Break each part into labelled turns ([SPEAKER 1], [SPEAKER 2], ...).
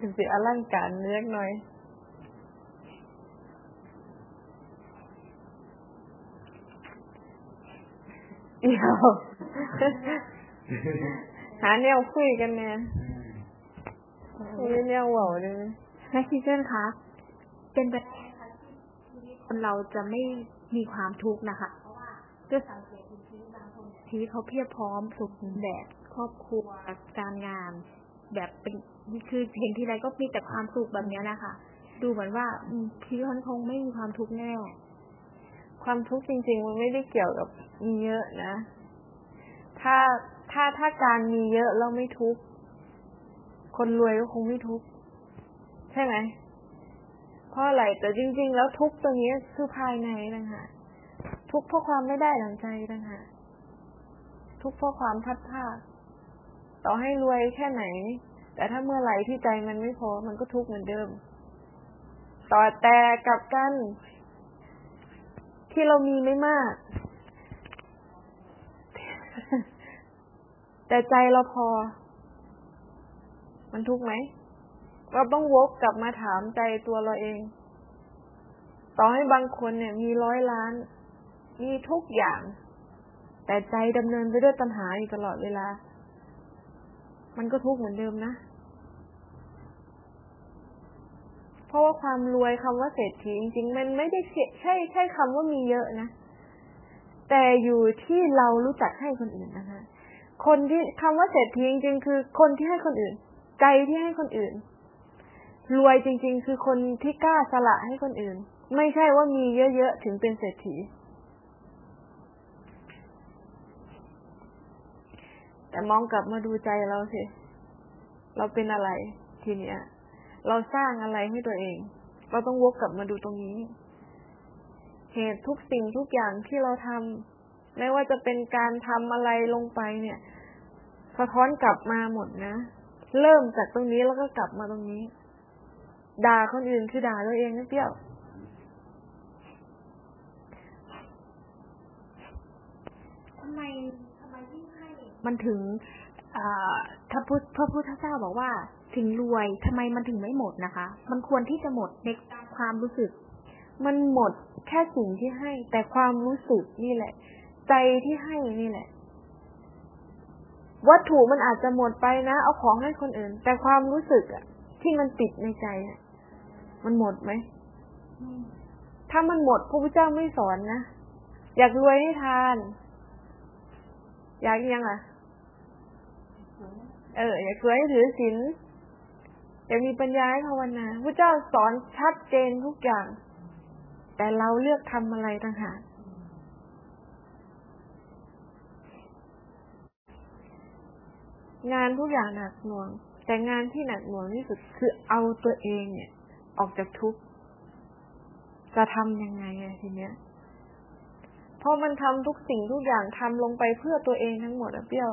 [SPEAKER 1] ดูสิอลังการเล็กหน่อย เดี๋ยว หาแนวคุยกันเนี่ยมีแนวเหว่าเลย
[SPEAKER 2] แม่คิเซนคะ เป็นไปคนเราจะไม่มีความทุกข์นะคะด้วยสังเกตชีวิตบางคนชีวิตเขาเพียบพร้อมสุขแบบ ครอบครัวการงาน แบบเป็นคือเห็นทีไรก็มีแต่ความสุขแบบนี้นะค่ะ ดูเหมือนว่าชีวิตเขาคงไม่มีความทุกข์แน่
[SPEAKER 1] ความทุกข์จริง ๆ มันไม่ได้เกี่ยวกับมีเยอะนะ ถ้าถ้าถ้าการมีเยอะแล้วไม่ทุกข์คนรวยก็คงไม่ทุกข์ใช่ไหมเพราะอะไรแต่จริง ๆ แล้วทุกตรงนี้คือภายในนะคะทุกเพราะความไม่ได้ดังใจนะคะทุกเพราะความพัดผ้า ต่อให้รวยแค่ไหน แต่ถ้าเมื่อไหร่ที่ใจมันไม่พอมันก็ทุกข์เหมือนเดิม ต่อแต่กับกัน ที่เรามีไม่มาก แต่ใจเราพอ มันทุกข์ไหมเราต้องวกกลับมาถามใจตัวเราเอง ต่อให้บางคนเนี่ยมีร้อยล้าน มีทุกอย่าง แต่ใจดำเนินไปด้วยปัญหาอยู่ตลอดเวลา มันก็ทุกข์เหมือนเดิมนะ เพราะว่าความรวยคำว่าเศรษฐีจริงๆมันไม่ได้ใช่ใช่คำว่ามีเยอะนะ แต่อยู่ที่เรารู้จักให้คนอื่นนะคะ คนที่คำว่าเศรษฐีจริงๆคือคนที่ให้คนอื่น ใจที่ให้คนอื่น รวยจริง ๆ คือคนที่กล้าสละให้คนอื่น ไม่ใช่ว่ามีเยอะๆถึงเป็นเศรษฐี แต่มองกลับมาดูใจเราสิ เราเป็นอะไร ทีเนี้ย เราสร้างอะไรให้ตัวเอง เราต้องวกกลับมาดูตรงนี้ เหตุทุกสิ่งทุกอย่างที่เราทำไม่ว่าจะเป็นการทำอะไรลงไปเนี่ย สะท้อนกลับมาหมดนะ เริ่มจากตรงนี้แล้วก็กลับมาตรงนี้ ด่าคนอื่นคือด่าตัวเองนะเปี้ยว
[SPEAKER 2] ทำไม มันถึงถ้าพุทธพระพุทธเจ้าบอกว่า ถึงรวยทำไมมันถึงไม่หมดนะคะ มันควรที่จะหมดในความรู้สึก
[SPEAKER 1] มันหมดแค่สิ่งที่ให้ แต่ความรู้สึกนี่แหละ ใจที่ให้นี่แหละ วัตถุมันอาจจะหมดไปนะเอาของให้คนอื่น แต่ความรู้สึกอะที่มันติดในใจอะมันหมดไหมถ้ามันหมดพระพุทธเจ้าไม่สอนนะอยากรวยให้ทาน อยากยังอะ เออ อยากรวให้ถือศีลอยากมีปัญญาให้ภาวนาพระเจ้าสอนชัดเจนทุกอย่าง แต่เราเลือกทำอะไรต่างหากงานทุกอย่างหนักหน่วง แต่งานที่หนักหน่วงที่สุดคือเอาตัวเองเนี่ย ออกจากทุกข์จะทำยังไงอะทีเนี้ยพอมันทำทุกสิ่งทุกอย่างทำลงไปเพื่อตัวเองทั้งหมดอะเปี้ยว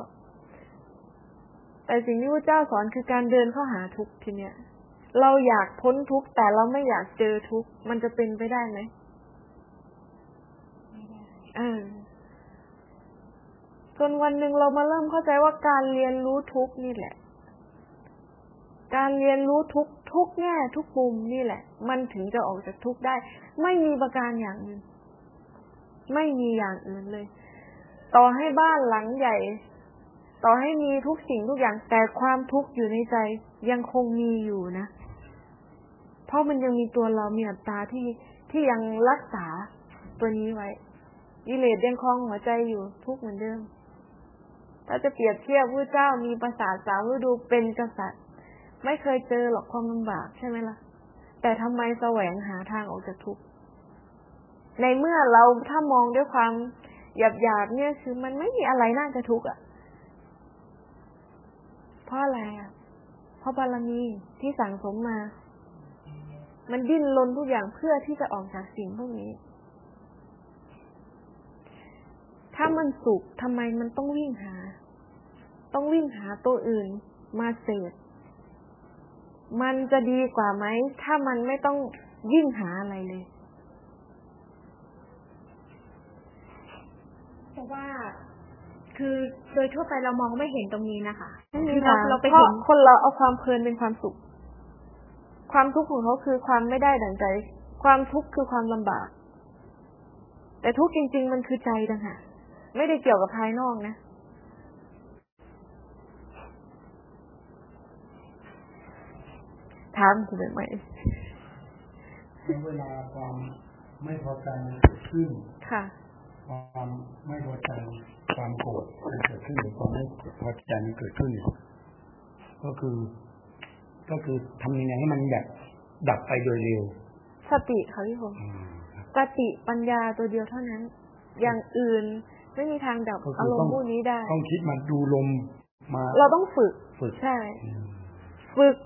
[SPEAKER 1] แต่สิ่งที่พระเจ้าสอนคือการเดินเข้าหาทุกข์ทีเนี้ย เราอยากพ้นทุกข์แต่เราไม่อยากเจอทุกข์มันจะเป็นไปได้ไหมเออจนวันหนึ่งเรามาเริ่มเข้าใจว่าการเรียนรู้ทุกนี่แหละ การเรียนรู้ทุกทุกแง่ทุกมุมนี่แหละ มันถึงจะออกจากทุกได้ ไม่มีประการอย่างอื่น ไม่มีอย่างอื่นเลย ต่อให้บ้านหลังใหญ่ ต่อให้มีทุกสิ่งทุกอย่างแต่ความทุกข์อยู่ในใจยังคงมีอยู่นะ เพราะมันยังมีตัวเรามีอัตตาที่ที่ยังรักษาตัวนี้ไว้กิเลสยังคลองหัวใจอยู่ทุกเหมือนเดิม ถ้าจะเปรียบเทียบพระเจ้ามีภาษาสาวดูเป็นกษัตริย์ ไม่เคยเจอหรอกความลำบากใช่ไหมล่ะ แต่ทำไมแสวงหาทางออกจากทุกข์ในเมื่อเราถ้ามองด้วยความหยาบหยาบเนี่ยคือมันไม่มีอะไรน่าจะทุกข์อะ ราะอะไรอะเพราะบารมีที่สั่งสมมา มันดิ้นรนทุกอย่างเพื่อที่จะออกจากสิ่งพวกนี้ ถ้ามันสุขทำไมมันต้องวิ่งหา ต้องวิ่งหาตัวอื่นมาเสพมันจะดีกว่าไหม ถ้ามันไม่ต้องยิ่งหาอะไรเลย
[SPEAKER 2] เพราะว่า คือโดยทั่วไปเรามองไม่เห็นตรงนี้นะคะ
[SPEAKER 1] ไม่มี
[SPEAKER 2] คือ
[SPEAKER 1] ทา
[SPEAKER 2] เรา
[SPEAKER 1] ง
[SPEAKER 2] เราไป
[SPEAKER 1] เพราะ
[SPEAKER 2] เห็น
[SPEAKER 1] คนเราเอาความเพลินเป็นความสุข ความทุกข์ของเขาคือความไม่ได้ดั่งใจ ความทุกข์คือความลำบาก แต่ทุกข์จริง ๆ มันคือใจต่างหากไม่ได้เกี่ยวกับภายนอกนะถามคุณได้ไหม
[SPEAKER 3] เวลาความไม่พอใจมันเกิดขึ้น
[SPEAKER 1] ค่ะ
[SPEAKER 3] ความไม่พอใจ ความโกรธมันเกิดขึ้นหรือความไม่พอใจมันเกิดขึ้นเนี่ยก็คือ ก็คือทำยังไงให้มันแบบดับไปโดยเร็ว
[SPEAKER 1] สติค่ะพี่ผม
[SPEAKER 3] อืมครับ
[SPEAKER 1] สติปัญญาตัวเดียวเท่านั้น อย่างอื่นไม่มีทางดับ
[SPEAKER 3] ก็คือ
[SPEAKER 1] อารม
[SPEAKER 3] ต้อง
[SPEAKER 1] ณ์พวกนี้ได้
[SPEAKER 3] ต้องคิดมาดูลมมา
[SPEAKER 1] เราต้องฝึก
[SPEAKER 3] ฝึก
[SPEAKER 1] ใช่
[SPEAKER 3] อืม
[SPEAKER 1] ฝึก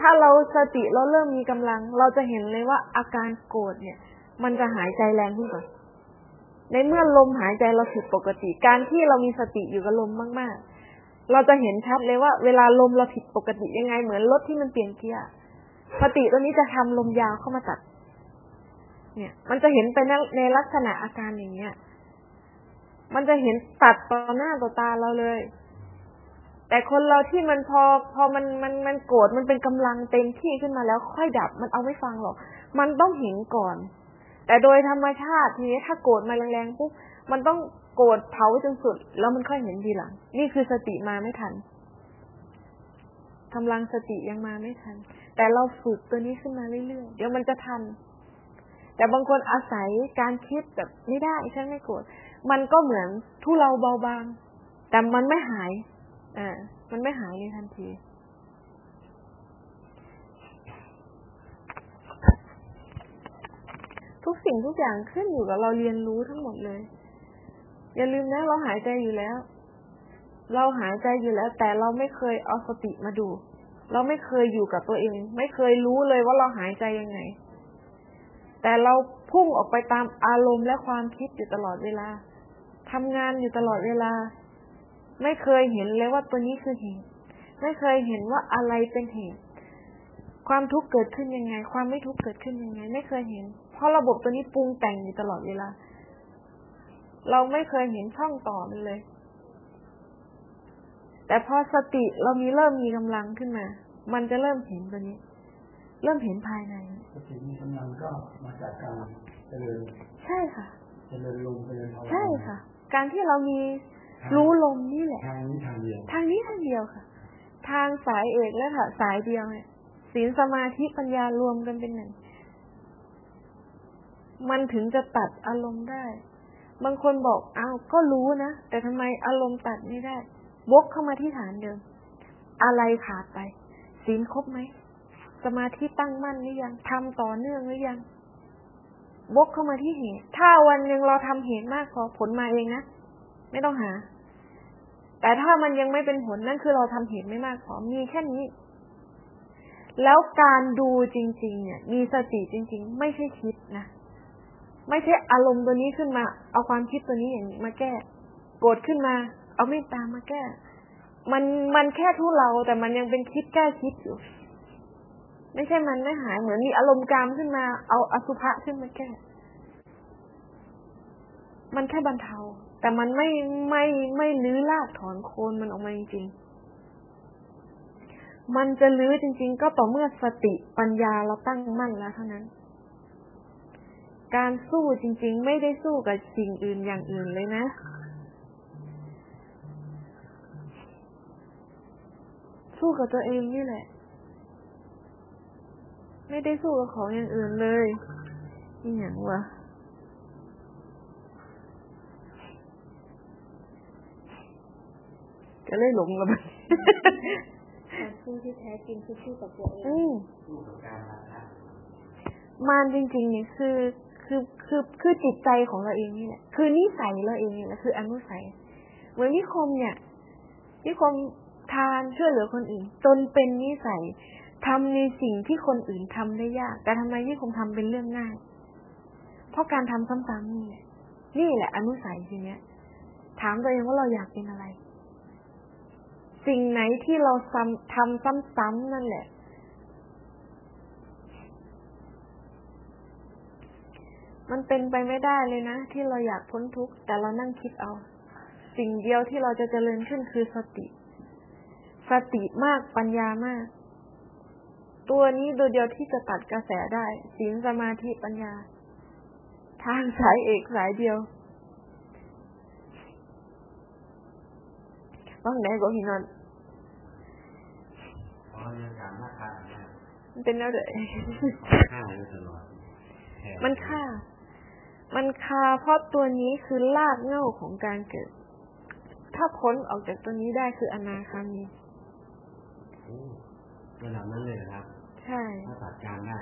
[SPEAKER 1] ถ้าเราสติเราเริ่มมีกำลัง เราจะเห็นเลยว่าอาการโกรธเนี่ย มันจะหายใจแรงขึ้นก่อน ในเมื่อลมหายใจเราผิดปกติ การที่เรามีสติอยู่กับลมมากๆ เราจะเห็นชัดเลยว่า เวลาลมเราผิดปกติยังไง เหมือนรถที่มันเปลี่ยนเกียร์สติตัวนี้จะทำลมยาวเข้ามาตัด เนี่ย มันจะเห็นไปในในลักษณะอาการอย่างเงี้ย มันจะเห็นตัดต่อหน้าต่อตาเราเลย แต่คนเราที่มันพอพอมันมันมันโกรธมันเป็นกำลังเต็มที่ขึ้นมาแล้วค่อยดับ มันเอาไม่ฟังหรอก มันต้องเห็นก่อน แต่โดยธรรมชาติทีนี้ถ้าโกรธมาแรงๆปุ๊บมันต้องโกรธเผาจนสุด แล้วมันค่อยเห็นทีหลัง นี่คือสติมาไม่ทันกำลังสติยังมาไม่ทัน แต่เราฝึกตัวนี้ขึ้นมาเรื่อยๆ เดี๋ยวมันจะทัน แต่บางคนอาศัยการคิดแบบไม่ได้ฉันไม่โกรธ มันก็เหมือนทุเราเบาบาง แต่มันไม่หาย อ่า มันไม่หายในทันที ทุกสิ่งทุกอย่างขึ้นอยู่กับเราเรียนรู้ทั้งหมดเลย อย่าลืมนะเราหายใจอยู่แล้ว เราหายใจอยู่แล้ว แต่เราไม่เคยเอาสติมาดู เราไม่เคยอยู่กับตัวเอง ไม่เคยรู้เลยว่าเราหายใจยังไง แต่เราพุ่งออกไปตามอารมณ์และความคิดอยู่ตลอดเวลาทำงานอยู่ตลอดเวลา ไม่เคยเห็นเลยว่าตัวนี้คือเหตุไม่เคยเห็นว่าอะไรเป็นเหตุความทุกข์เกิดขึ้นยังไง ความไม่ทุกข์เกิดขึ้นยังไง ไม่เคยเห็น ราะระบบตัวนี้ปรุงแต่งอยู่ตลอดเวลา เราไม่เคยเห็นช่องต่อมันเลย แต่พอสติเรามีเริ่มมีกำลังขึ้นมา มันจะเริ่มเห็นตัวนี้ เริ่มเห็นภายใน
[SPEAKER 3] สติมีกำลังก็มาจากการเจริญ
[SPEAKER 1] ใช่ค่ะ
[SPEAKER 3] เจริญลมเจริญภาวนา
[SPEAKER 1] ใช่ค่ะ การที่เรามีรู้ลมนี่แหละ
[SPEAKER 3] ทางนี้ทางเดียว
[SPEAKER 1] ทางนี้ทางเดียวค่ะ ทางสายเอกและค่ะสายเดียวเนี่ยศีลสมาธิปัญญารวมกันเป็นหนึ่ง มันถึงจะตัดอารมณ์ได้ บางคนบอกอ้าวก็รู้นะ แต่ทำไมอารมณ์ตัดไม่ได้ วกเข้ามาที่ฐานเดิม อะไรขาดไป ศีลครบไหม สมาธิตั้งมั่นหรือยังทำต่อเนื่องหรือยัง วกเข้ามาที่เหตุ ถ้าวันหนึ่งเราทำเหตุมากพอผลมาเองนะ ไม่ต้องหา แต่ถ้ามันยังไม่เป็นผลนั่นคือเราทำเหตุไม่มากพอ มีแค่นี้แล้วการดูจริง ๆ เนี่ย มีสติจริง ๆ ไม่ใช่คิดนะ ไม่ใช่อารมณ์ตัวนี้ขึ้นมา เอาความคิดตัวนี้อย่างนี้มาแก้ โกรธขึ้นมา เอาเมตตามาแก้ มันมันแค่ทุเราแต่มันยังเป็นคิดแก้คิดอยู่ ไม่ใช่มันไม่หายเหมือนมีอารมณ์กามขึ้นมา เอาอสุภะขึ้นมาแก้ มันแค่บรรเทา แต่มันไม่ไม่ไม่ลื้อรากถอนโคนมันออกมาจริงๆ มันจะลื้อจริง ๆ ก็ต่อเมื่อสติปัญญาเราตั้งมั่นแล้วเท่านั้น การสู้จริงๆ ไม่ได้สู้กับสิ่งอื่นอย่างอื่นเลยนะ สู้กับตัวเองนี่แหละ ไม่ได้สู้กับของอย่างอื่นเลยนี่อย่างวะก็เลยหลงแล้วมัน
[SPEAKER 2] การสู้ที่แท้จริงคือสู้กับตัวเอง
[SPEAKER 1] อืม
[SPEAKER 3] สู้กับการราคะ
[SPEAKER 1] มารจริงๆเนี่ยคือ คือคือคือจิตใจของเราเองนี่แหละคือนิสัยเราเองนี่แหละคืออนุสัย เหมือนนิคมเนี่ย นิคมทานช่วยเหลือคนอื่น จนเป็นนิสัยทำในสิ่งที่คนอื่นทำได้ยาก แต่ทำไมนิคมทำเป็นเรื่องง่าย เพราะการทำซ้ำๆนี่แหละนี่แหละ อนุสัยทีเนี้ย ถามตัวเองว่าเราอยากเป็นอะไร สิ่งไหนที่เราทำซ้ำๆนั่นแหละ มันเป็นไปไม่ได้เลยนะ ที่เราอยากพ้นทุกข์แต่เรานั่งคิดเอา สิ่งเดียวที่เราจะเจริญขึ้นคือสติ สติมากปัญญามาก ตัวนี้ตัวเดียวที่จะตัดกระแสได้ศีลสมาธิปัญญา ทางสายเอกสายเดียวบ้างไหนก็พี่นอน
[SPEAKER 4] เพราะเรื่องการมาค้าเนี่ย
[SPEAKER 1] มันเป็นแล้วเด้
[SPEAKER 4] ฆ่าอยู่ตลอดแถ
[SPEAKER 1] มันฆ่า มันคาเพราะตัวนี้คือรากเหง้าของการเกิด ถ้าพ้นออกจากตัวนี้ได้คืออนาคามี
[SPEAKER 4] โอ้ระดับนั้นเลยเหรอครับ
[SPEAKER 1] ใช่
[SPEAKER 4] ถ้าตัดการได้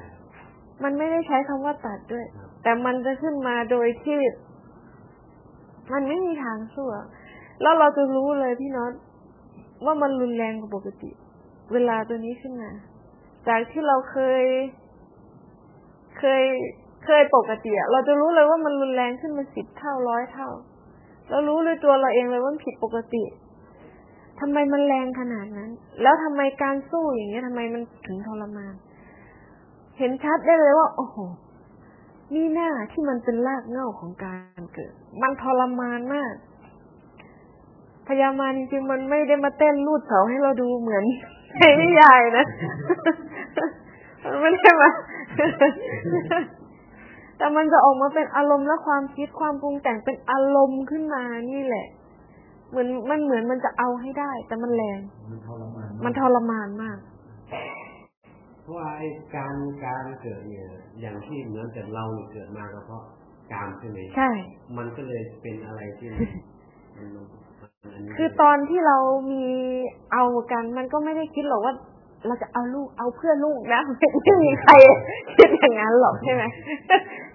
[SPEAKER 1] มันไม่ได้ใช้คำว่าตัดด้วย
[SPEAKER 4] ครับ
[SPEAKER 1] แต่มันจะขึ้นมาโดยที่ มันไม่มีทางสู้อะแล้วเราจะรู้เลยพี่น็อตว่ามันรุนแรงกว่าปกติ เวลาตัวนี้ขึ้นมา จากที่เราเคย เคย เคยปกติอะเราจะรู้เลยว่ามันรุนแรงขึ้นมาสิบเท่าร้อยเท่า เรารู้เลยตัวเราเองเลยว่าผิดปกติทำไมมันแรงขนาดนั้น แล้วทำไมการสู้อย่างเงี้ยทำไมมันถึงทรมาน เห็นชัดได้เลยว่า โอ้โหนี่หน้าที่มันเป็นรากเหง้าของการเกิด มันทรมานมากพยามาจริงๆมันไม่ได้มาเต้นรูดเสาให้เราดูเหมือนในนิยายนะ มันไม่ได้มา แต่มันจะออกมาเป็นอารมณ์และความคิดความปรุงแต่งเป็นอารมณ์ขึ้นมานี่แหละ เหมือนมันเหมือนมันจะเอาให้ได้ แต่มันแรง
[SPEAKER 4] มันทรมาน
[SPEAKER 1] มันทรมานมาก
[SPEAKER 4] เพราะว่าไอ้การการเกิดเนี่ย อย่างที่เหมือนแต่เราเนี่ยเกิดมาก็เพราะการใช่ไหม
[SPEAKER 1] ใช่
[SPEAKER 4] มันก็เลยเป็นอะไรที่มันมันมันนนี้
[SPEAKER 1] คือตอนที่เรามีเอากัน มันก็ไม่ได้คิดหรอกว่า เราจะเอาลูกเอาเพื่อลูกนะไม่มีใครคิดอย่างนั้นหรอกใช่ไหม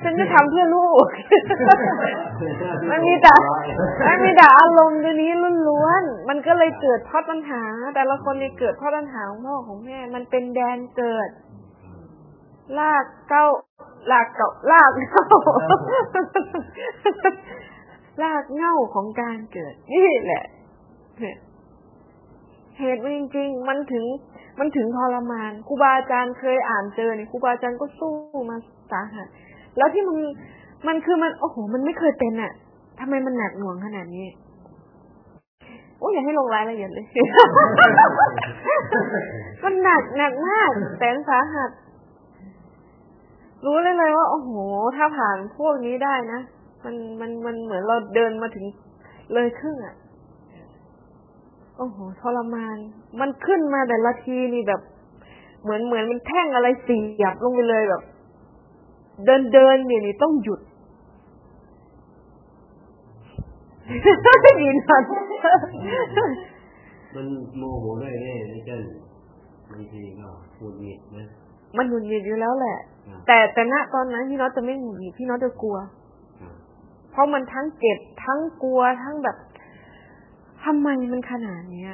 [SPEAKER 1] ฉันจะทำเพื่อลูก มันมีแต่มันมีแต่อารมณ์ตัวนี้ล้วนๆมันก็เลยเกิดเพราะปัญหา แต่ละคนเลยเกิดเพราะปัญหาของพ่อของแม่ มันเป็นแดนเกิด ลากเก้าลากเก่าลากเก้าลากเง้าของการเกิดนี่แหละ เหตุมันจริง ๆ มันถึง มันถึงทรมานครูบาอาจารย์เคยอ่านเจอเนี่ยครูบาอาจารย์ก็สู้มาสาหัส แล้วที่มันมันคือมันโอ้โหมันไม่เคยเป็นอะทำไมมันหนักหน่วงขนาดนี้โอ้ยอย่าให้ลงรายละเอียดเลยมันหนักหนักมากแสนสาหัส รู้เลยเลยว่า โอ้โห ถ้าผ่านพวกนี้ได้นะมันมันมันเหมือนเราเดินมาถึงเลยครึ่งอะ โอ้โหทรมาน มันขึ้นมาแต่ละทีนี่แบบ เหมือนเหมือนมันแท่งอะไรเสียบลงไปเลยแบบ เดินเดินอยู่นี่ต้องหยุดยินมัน
[SPEAKER 4] มันโมโหด้วยเนี่ยไอ้เจ้นบางทีก็พูดหงิดนะ
[SPEAKER 1] มันหงุดหงิดอยู่แล้วแหละ
[SPEAKER 4] ครับ
[SPEAKER 1] แต่แต่ณตอนนั้นพี่น็อตจะไม่หงุดหงิดพี่น็อตจะกลัว
[SPEAKER 4] ครับ
[SPEAKER 1] เพราะมันทั้งเจ็บทั้งกลัวทั้งแบบ ทำไมมันขนาดเนี้ย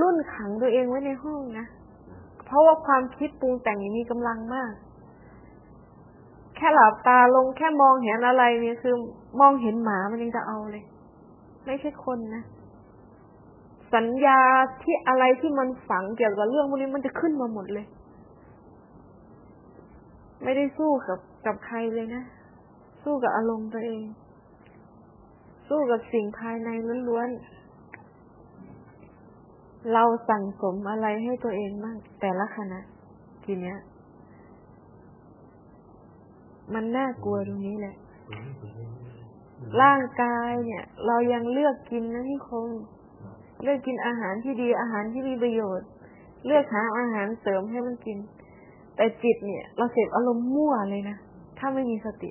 [SPEAKER 1] รุ่นขังตัวเองไว้ในห้องนะเพราะว่าความคิดปรุงแต่งมีกำลังมาก แค่หลับตาลงแค่มองเห็นอะไรเนี่ยคือ มองเห็นหมามันยังจะเอาเลย ไม่ใช่คนนะสัญญาที่อะไรที่มันฝังเกี่ยวกับเรื่องพวกนี้มันจะขึ้นมาหมดเลย ไม่ได้สู้กับกับใครเลยนะ สู้กับอารมณ์ตัวเอง สู้กับสิ่งภายในล้วนๆ เราสั่งสมอะไรให้ตัวเองบ้างแต่ละขณะ ทีเนี้ย มันน่ากลัวตรงนี้แหละ ร่างกายเนี่ย เรายังเลือกกินนะนี่คง เลือกกินอาหารที่ดีอาหารที่มีประโยชน์ เลือกหาอาหารเสริมให้มันกิน แต่จิตเนี่ย เราเสพอารมณ์มั่วเลยนะถ้าไม่มีสติ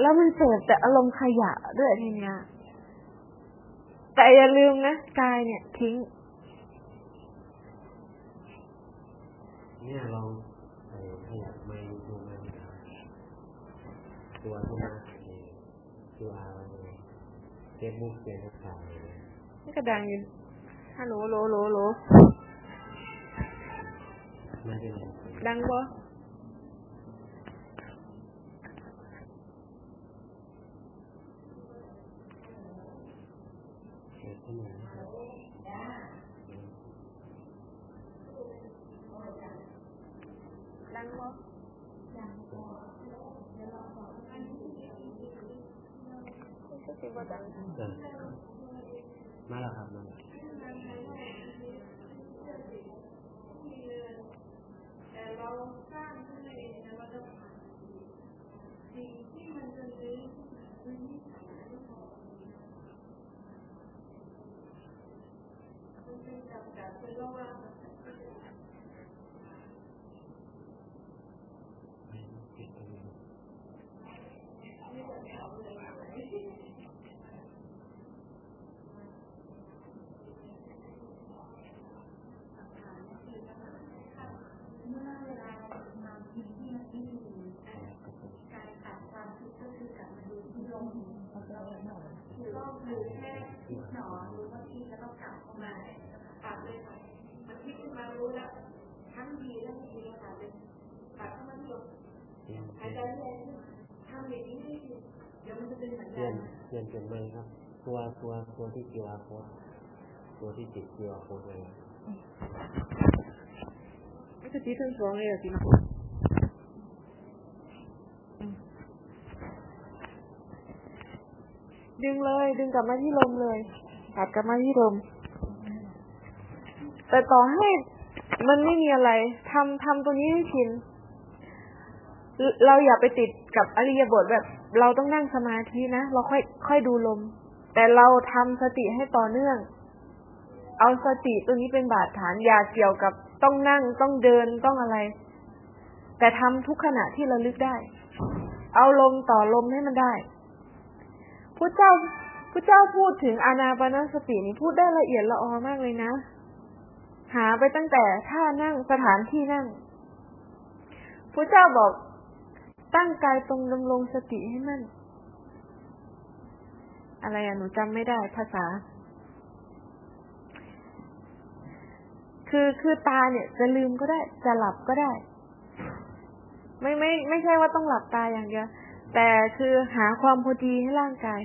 [SPEAKER 1] แล้วมันเสพแต่อารมณ์ขยะด้วยทีเนี้ย แต่อย่าลืมนะกายเนี่ย ทิ้ง
[SPEAKER 4] เนี่ยเราเอ่อขยับไม่ดูมันตัวที่มาตัวอะไรเฟซบุ๊กเฟซบุ๊กถ่าย
[SPEAKER 1] นี่ก็ดังอยู่ฮัลโหลโหลโหลโหล
[SPEAKER 4] มันเป็นอะไร
[SPEAKER 1] ดังบ่
[SPEAKER 4] เกิดขึ้นมานะครับ
[SPEAKER 1] ดังบ่ สิบ่ดัง
[SPEAKER 4] เออ มาแล้วครับมาแล้ว
[SPEAKER 1] แต่เราสร้างขึ้นมาเองนะเราจะผ่านสิ่งที่มันจะลื้อพื้นที่ฐานะที่พอมันเป็นกับดักเป็นระหว่าง
[SPEAKER 2] เมื่อเวลามาพิมพ์ที่มันไม่มีการตัดความคิดก็คือกลับมาดูที่ลมคือก็คือแค่คิดหนอรู้ว่าคิดแล้วก็กลับเข้า มา
[SPEAKER 1] ตัดเลยค่ะมันคิดขึ้นมารู้แล้วทั้งดีและไม่ดีเราตัดเลยตัดเข้ามาที่ลมหายใจแรงทำอย่างนี้ไม่ดีเดี๋ยวมันจะเป็นสัญ
[SPEAKER 4] เปลี่
[SPEAKER 1] ญาย
[SPEAKER 4] นเปลี่ยนเป็นไหมครับ ตัวตัวตัวที่ QR code ตัวตัวที่ติด QR code เลย
[SPEAKER 1] ไม่จะตีทั้งสองเลยอะสินะดึงเลย ดึงกลับมาที่ลมเลยตัดกลับมาที่ลม แต่ต่อให้มันไม่มีอะไรทำทำตรงนี้ให้ชินเราอย่าไปติดกับอริยบทแบบ เราต้องนั่งสมาธินะเราค่อย ค่อยดูลม แต่เราทำสติให้ต่อเนื่อง เอาสติตัวนี้เป็นบาดฐานอย่าเกี่ยวกับต้องนั่งต้องเดินต้องอะไร แต่ทำทุกขณะที่ระลึกได้ เอาลมต่อลมให้มันได้พระเจ้าพระเจ้าพูดถึงอานาปานสตินี่พูดได้ละเอียดละออมากเลยนะ หาไปตั้งแต่ท่านั่งสถานที่นั่งพระเจ้าบอกตั้งกายตรงดำรงสติให้มั่น อะไรอะหนูจำไม่ได้ภาษา คือคือตาเนี่ยจะลืมก็ได้ จะหลับก็ได้ ไม่ไม่ ไม่ใช่ว่าต้องหลับตาอย่างเดียว แต่คือหาความพอดีให้ร่างกาย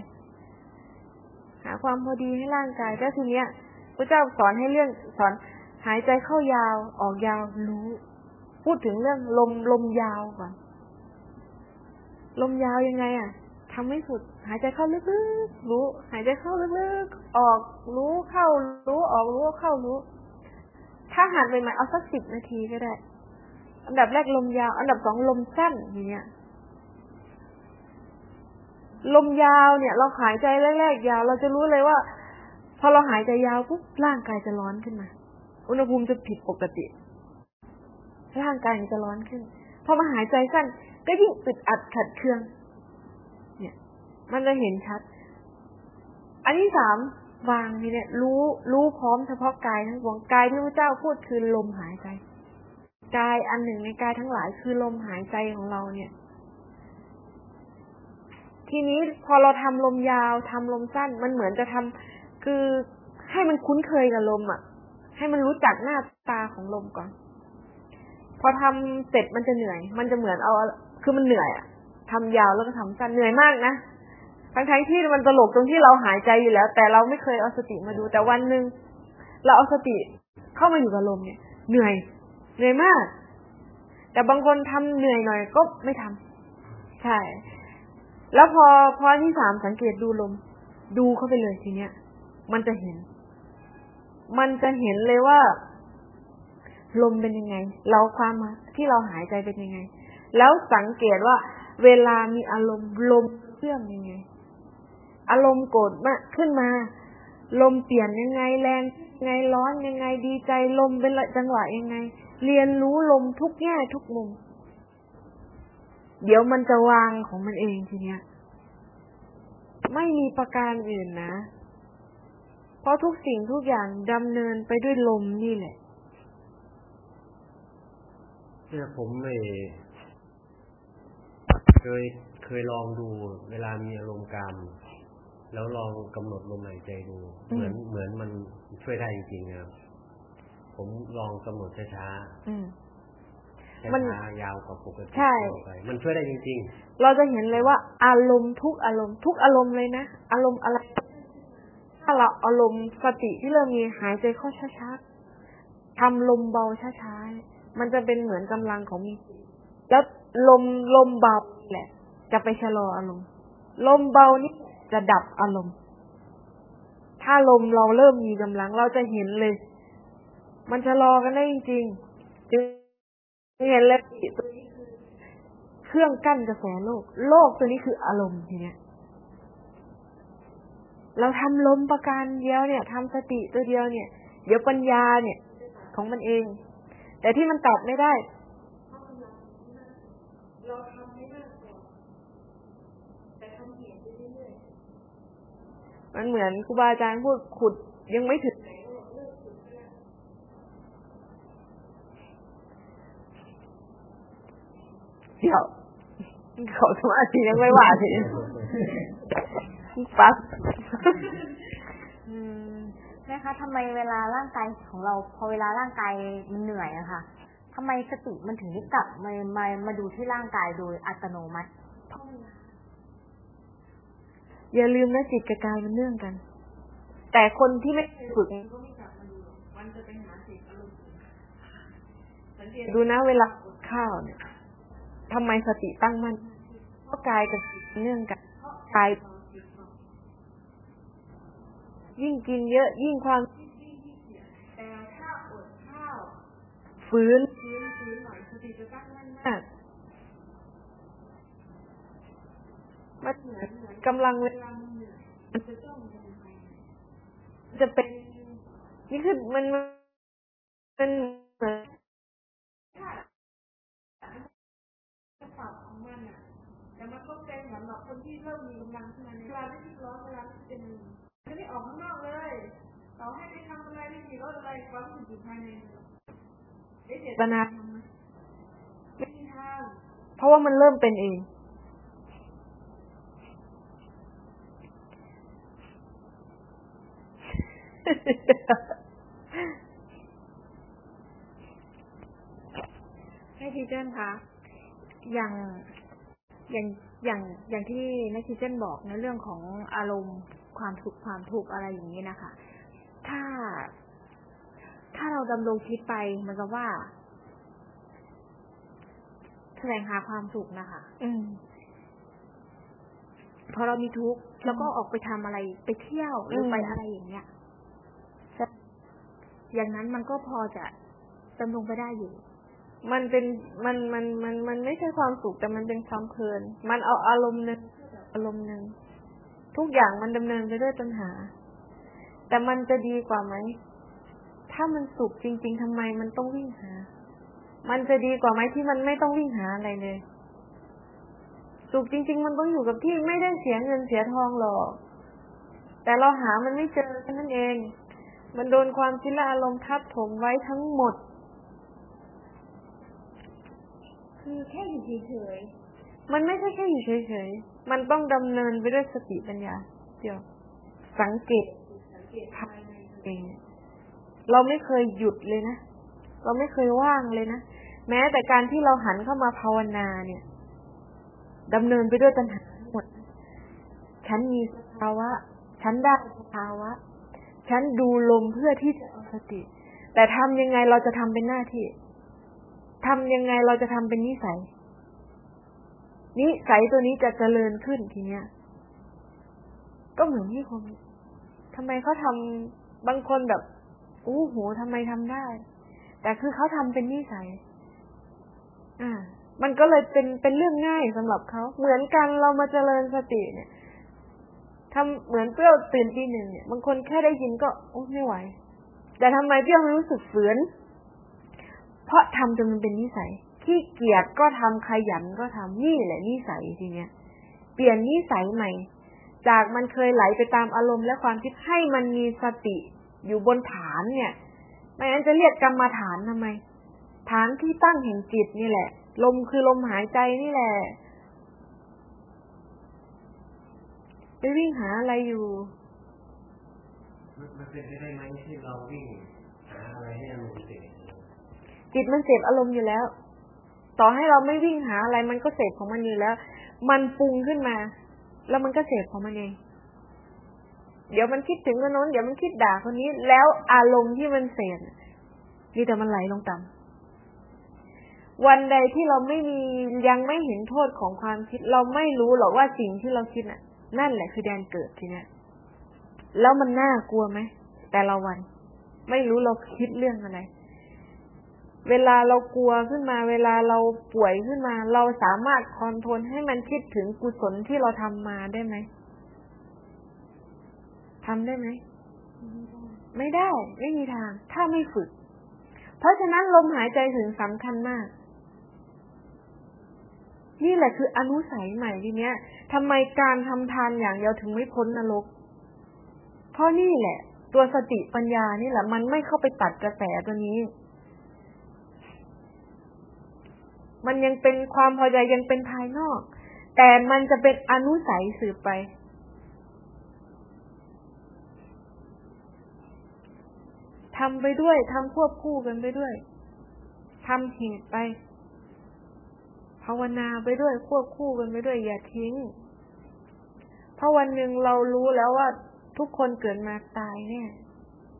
[SPEAKER 1] หาความพอดีให้ร่างกายแล้วทีเนี้ยพระเจ้าสอนให้เรื่องสอน หายใจเข้ายาวออกยาวรู้ พูดถึงเรื่องลมลมยาวก่อน ลมยาวยังไงอะทำไม่สุด หายใจเข้าลึกๆรู้ หายใจเข้าลึกๆออกรู้เข้ารู้ออกรู้เข้ารู้ ถ้าหัดใหม่ๆเอาสักสิบนาทีก็ได้ อันดับแรกลมยาว อันดับสองลมสั้นอย่างเงี้ยลมยาวเนี่ย เราหายใจแรกๆยาว เราจะรู้เลยว่า พอเราหายใจยาวปุ๊บร่างกายจะร้อนขึ้นมา อุณหภูมิจะผิดปกติ ร่างกายจะร้อนขึ้น พอมาหายใจสั้น ก็ยิ่งอึดอัดขัดเคือง เนี่ย มันจะเห็นชัด อันที่สามวางนี่เนี่ย รู้รู้พร้อมเฉพาะกายทั้งปวงกายที่พระเจ้าพูดคือลมหายใจกายอันหนึ่งในกายทั้งหลายคือลมหายใจของเราเนี่ย ทีนี้พอเราทำลมยาวทำลมสั้น มันเหมือนจะทำคือให้มันคุ้นเคยกับลมอะ ให้มันรู้จักหน้าตาของลมก่อน พอทำเสร็จมันจะเหนื่อย มันจะเหมือนเอา คือมันเหนื่อยอะทำยาวแล้วก็ทำสั้นเหนื่อยมากนะทั้งทั้งที่มันตลกตรงที่เราหายใจอยู่แล้ว แต่เราไม่เคยเอาสติมาดู แต่วันหนึ่งเราเอาสติเข้ามาอยู่กับลมเนี่ย เหนื่อย เหนื่อยมาก แต่บางคนทำเหนื่อยหน่อยก็ไม่ทำใช่ แล้วพอพอที่สามสังเกตดูลม ดูเข้าไปเลยทีเนี้ย มันจะเห็น มันจะเห็นเลยว่า ลมเป็นยังไง เราความที่เราหายใจเป็นยังไง แล้วสังเกตว่า เวลามีอารมณ์ลมเคลื่อนยังไง อารมณ์โกรธมากขึ้นมา ลมเปลี่ยนยังไง แรงยังไงร้อนยังไงดีใจลมเป็นจังหวะยังไง เรียนรู้ลมทุกแง่ทุกมุม เดี๋ยวมันจะวางของมันเองทีเนี้ย ไม่มีประการอื่นนะ เพราะทุกสิ่งทุกอย่างดำเนินไปด้วยลมนี่แหละ
[SPEAKER 4] เนี่ยผมไม่เคยเคยลองดูเวลามีอารมณ์กามแล้วลองกำหนดลมหายใจดู
[SPEAKER 1] อืม
[SPEAKER 4] เหมือนเหมือนมันช่วยได้จริงๆนะครับผมลองกำหนดช้า
[SPEAKER 1] อืม
[SPEAKER 4] ๆ
[SPEAKER 1] มัน
[SPEAKER 4] ช้าๆยาวกว่าปกติ
[SPEAKER 1] ใช่
[SPEAKER 4] ทั่วไปมันช่วยได้จริง
[SPEAKER 1] เราจะเห็นเลยว่า อารมณ์ทุกอารมณ์ทุกอารมณ์เลยนะอารมณ์อะไร ถ้าเราอารมณ์สติที่เรามีหายใจเข้าช้าๆทำลมเบาช้าๆ มันจะเป็นเหมือนกำลังของมี แล้วลมลมเบาแหละ จะไปชะลออารมณ์ ลมเบานี่จะดับอารมณ์ ถ้าลมเราเริ่มมีกำลังเราจะเห็นเลย มันจะรอกันได้จริงๆจึงเห็นเลยตัวนี้คือเครื่องกั้นกระแสโลก โลกตัวนี้คืออารมณ์ทีเนี้ย เราทำลมประการเดียวเนี่ยทำสติตัวเดียวเนี่ย เดี๋ยวปัญญาเนี่ย ของมันเอง แต่ที่มันตัดไม่ได้มันเหมือนครูบาอาจารย์พูดขุดยังไม่ถึงเดี๋ยวเขาสมาธิยังไม่ว่าที ปั๊บ
[SPEAKER 2] อืมแม่คะทำไมเวลาร่างกายของเรา พอเวลาร่างกายมันเหนื่อยอะค่ะทำไมสติมันถึงได้กลับมามามาดูที่ร่างกายโดยอัตโนมัติ
[SPEAKER 1] อย่าลืมนะจิตกับกายมันเนื่องกัน แต่คนที่ไม่ฝึกมันจะไปหาจิตอารมณ์สังเกตดูนะเวลาข้าวเนี่ยทำไมสติตั้งมั่นเพราะกายกับจิตเนื่องกันกาย ยิ่งกินเยอะยิ่งความแต่ถ้าอดข้าวฝืนฝืนฝืนหน่อยสติจะตั้งมั่นมากมันเหมือนกำลังเวลามันเหนื่อยมันจะต้องจะเป็น นี่คือมันมันเหมือนปรับของมันอะแต่มันต้องเป็นสำหรับคนที่เริ่มมีกำลังขึ้นมาในเวลาที่ร้อนเวลาที่เป็น ไม่ได้ออกข้างนอกเลยต่อให้ไปทำอะไรไม่ขี่รถอะไรความรู้สึกอยู่ภายในได้เจตนาไม่มีทางเพราะว่ามันเริ่มเป็นเอง
[SPEAKER 2] ให้ทีเจนคะอย่างอย่างอย่างอย่างที่นักทีเจนบอกในเรื่องของอารมณ์ ความสุขความทุกข์อะไรอย่างนี้นะคะ ถ้า ถ้าเราดำรงชีวิตไปเหมันก็ว่าแสวงหาความสุขนะคะ
[SPEAKER 1] อืม
[SPEAKER 2] พอเรามีทุกข์เราก็ออกไปทำอะไรไปเที่ยวหรือไป
[SPEAKER 1] อืม
[SPEAKER 2] อะไรอย่างเงี้ยอย่างนั้นมันก็พอจะดำรงไปได้อยู่
[SPEAKER 1] มันเป็นมันมันมันมันไม่ใช่ความสุขแต่มันเป็นความเพลิน มันเอาอารมณ์หนึ่งอารมณ์หนึ่ง ทุกอย่างมันดำเนินไปด้วยปัญหา แต่มันจะดีกว่าไหม ถ้ามันสุขจริง ๆทำไมมันต้องวิ่งหา มันจะดีกว่าไหมที่มันไม่ต้องวิ่งหาอะไรเลย สุขจริง ๆ มันต้องอยู่กับที่ไม่ได้เสียเงินเสียทองหรอก แต่เราหามันไม่เจอแค่นั้นเอง มันโดนความคิลอารมณ์ทับถมไว้ทั้งหมด
[SPEAKER 2] คือแค่อยู่เฉย
[SPEAKER 1] มันไม่ใช่แค่อยู่เฉยๆ มันต้องดำเนินไปด้วยสติปัญญา เดี๋ยว สังเกตภายในตัวเองเราไม่เคยหยุดเลยนะ เราไม่เคยว่างเลยนะ แม้แต่การที่เราหันเข้ามาภาวนาเนี่ยดำเนินไปด้วยปัญหาทั้งหมด ฉันมีสภาวะ ฉันได้สภาวะ ฉันดูลมเพื่อที่จะเอาสติ แต่ทำยังไงเราจะทำเป็นหน้าที่ทำยังไงเราจะทำเป็นนิสัย นิสัยตัวนี้จะเจริญขึ้นทีเนี้ย ก็เหมือนที่คนทำไมเขาทำบางคนแบบอู้หูทำไมทำได้ แต่คือเขาทำเป็นนิสัย อ่า มันก็เลยเป็นเป็นเรื่องง่ายสำหรับเขาเหมือนกันเรามาเจริญสติเนี่ยทำเหมือนเปรี้ยวตื่นทีหนึ่งเนี่ยบางคนแค่ได้ยินก็โอ้ไม่ไหว แต่ทำไมเปรี้ยวมันรู้สึกฝืนเพราะทำจนมันเป็นนิสัย ขี้เกียจก็ทำขยันก็ทำนี่แหละนิสัยทีเนี้ย เปลี่ยนนิสัยใหม่ จากมันเคยไหลไปตามอารมณ์และความคิดให้มันมีสติอยู่บนฐานเนี่ยไม่งั้นจะเรียกกรรมฐานทำไม ฐานที่ตั้งแห่งจิตนี่แหละ ลมคือลมหายใจนี่แหละไปวิ่งหาอะไรอยู่
[SPEAKER 4] มันมันเป็นไปได้ไหมที่เราวิ่งหาอะไรให้มันเสร็จ
[SPEAKER 1] จิตมันเสพอารมณ์อยู่แล้ว ต่อให้เราไม่วิ่งหาอะไรมันก็เสพของมันอยู่แล้ว มันปรุงขึ้นมา แล้วมันก็เสพของมันเอง เดี๋ยวมันคิดถึงคนโน้น เดี๋ยวมันคิดด่าคนนี้ แล้วอารมณ์ที่มันเสพนี่แต่มันไหลลงต่ำวันใดที่เราไม่มียังไม่เห็นโทษของความคิด เราไม่รู้หรอกว่าสิ่งที่เราคิดน่ะ นั่นแหละคือแดนเกิดทีเนี้ยแล้วมันน่ากลัวไหมแต่ละวัน ไม่รู้เราคิดเรื่องอะไร เวลาเรากลัวขึ้นมา เวลาเราป่วยขึ้นมา เราสามารถคอนโทรลให้มันคิดถึงกุศลที่เราทำมาได้ไหมทำได้ไหมไม่ได้ ไม่มีทาง ถ้าไม่ฝึก เพราะฉะนั้นลมหายใจถึงสำคัญมาก นี่แหละคืออนุสัยใหม่ทีเนี้ยทำไมการทำทานอย่างเดียวถึงไม่พ้นนรก เพราะนี่แหละ ตัวสติปัญญานี่แหละ มันไม่เข้าไปตัดกระแสตัวนี้ มันยังเป็นความพอใจยังเป็นภายนอก แต่มันจะเป็นอนุสัยสืบไปทำไปด้วยทำควบคู่กันไปด้วยทำเหตุไป ภาวนาไปด้วยควบคู่กันไปด้วย อย่าทิ้ง เพราะวันหนึ่งเรารู้แล้วว่าทุกคนเกิดมาตายเนี่ย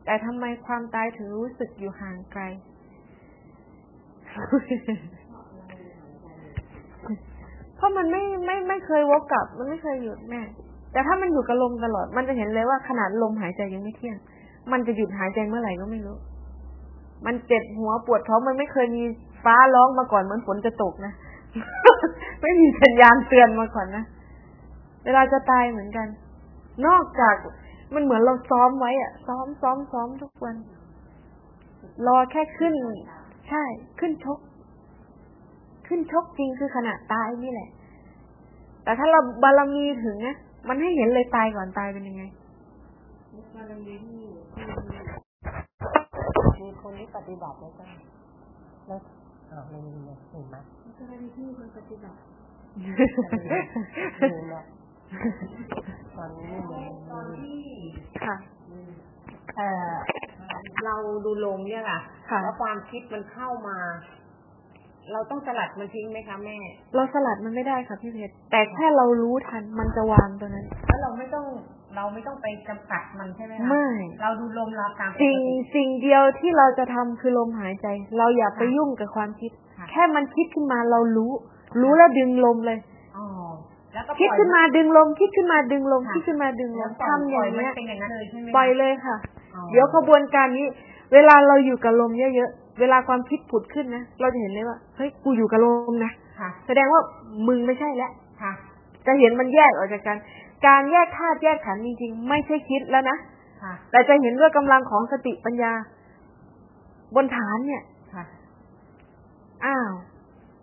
[SPEAKER 1] แต่ทำไมความตายถึงรู้สึกอยู่ห่างไกล เพราะมันไม่ไม่ไม่เคยวกกลับ มันไม่เคยหยุดแม่แต่ถ้ามันอยู่กับลมตลอด มันจะเห็นเลยว่าขนาดลมหายใจยังไม่เที่ยง มันจะหยุดหายใจเมื่อไหร่ก็ไม่รู้ มันเจ็บหัวปวดท้องมันไม่เคยมีฟ้าร้องมาก่อนเหมือนฝนจะตกนะไม่มีสัญญาณเตือนมาก่อนนะเวลาจะตายเหมือนกัน นอกจากมันเหมือนเราซ้อมไว้อะซ้อมซ้อมซ้อมทุกวัน รอแค่ขึ้น ใช่ ขึ้นชก ขึ้นชกจริงคือขณะตายนี่แหละ แต่ถ้าเราบารมีถึงนะมันให้เห็นเลยตายก่อนตายเป็นยังไง
[SPEAKER 5] มีคนที่ปฏิบัติแล้วก็แล้วอ้าวไม่มีเลยเห็นไหม
[SPEAKER 2] กรณีที่คนปฏิบัติ
[SPEAKER 5] ดูนะตอนนี้ไม่มี
[SPEAKER 1] ค่ะ
[SPEAKER 5] เอ่อเราดูลมเนี่ยค่ะ
[SPEAKER 1] ค่ะ
[SPEAKER 5] แล้วความคิดมันเข้ามา เราต้องสลัดมันทิ้งไหมคะแม่
[SPEAKER 1] เราสลัดมันไม่ได้ค่ะพี่เพชรแต่แค่เรารู้ทันมันจะวางตัวนั้น
[SPEAKER 5] แล้วเราไม่ต้องเราไม่ต้องไปจำกัดมันใช่ไหมคะ
[SPEAKER 1] ไม่
[SPEAKER 5] เราดูลมเราตามปก
[SPEAKER 1] สิ่ง
[SPEAKER 5] ติ
[SPEAKER 1] สิ่งเดียวที่เราจะทำคือลมหายใจ เราอย่าไปยุ่งกับความคิด
[SPEAKER 5] ค่ะ
[SPEAKER 1] แค่มันคิดขึ้นมาเรารู้ รู้แล้วดึงลมเลย
[SPEAKER 5] อ๋อแล้วก็
[SPEAKER 1] คิด
[SPEAKER 5] ปล่อย
[SPEAKER 1] ขึ้นมาดึงลม คิดขึ้นมาดึงลม
[SPEAKER 5] ค่ะ
[SPEAKER 1] คิดขึ้นมาดึงล
[SPEAKER 5] แล้ว
[SPEAKER 1] ม
[SPEAKER 5] ปล่
[SPEAKER 1] ทำอย่าง
[SPEAKER 5] มั
[SPEAKER 1] เนี้ย
[SPEAKER 5] เป็นอย่างนั้นเลยใช่ไหมคะ
[SPEAKER 1] ปล่อยเลยค่ะ
[SPEAKER 5] อ๋อ
[SPEAKER 1] เดี๋ยวกระบวนการนี้ เวลาเราอยู่กับลมเยอะๆ เวลาความคิดผุดขึ้นนะเราจะเห็นเลยว่าเฮ้ยกูอยู่กับลมนะ
[SPEAKER 5] ค่ะ
[SPEAKER 1] แสดงว่ามึงไม่ใช่แล้ว
[SPEAKER 5] ค่ะ
[SPEAKER 1] จะเห็นมันแยกออกจากกัน การแยกธาตุแยกขันธ์จริงๆ ไม่ใช่คิดแล้วนะ
[SPEAKER 5] ค่ะ
[SPEAKER 1] แต่จะเห็นด้วยกำลังของสติปัญญา บนฐานเนี่ย
[SPEAKER 5] ค่ะ
[SPEAKER 1] อ้าว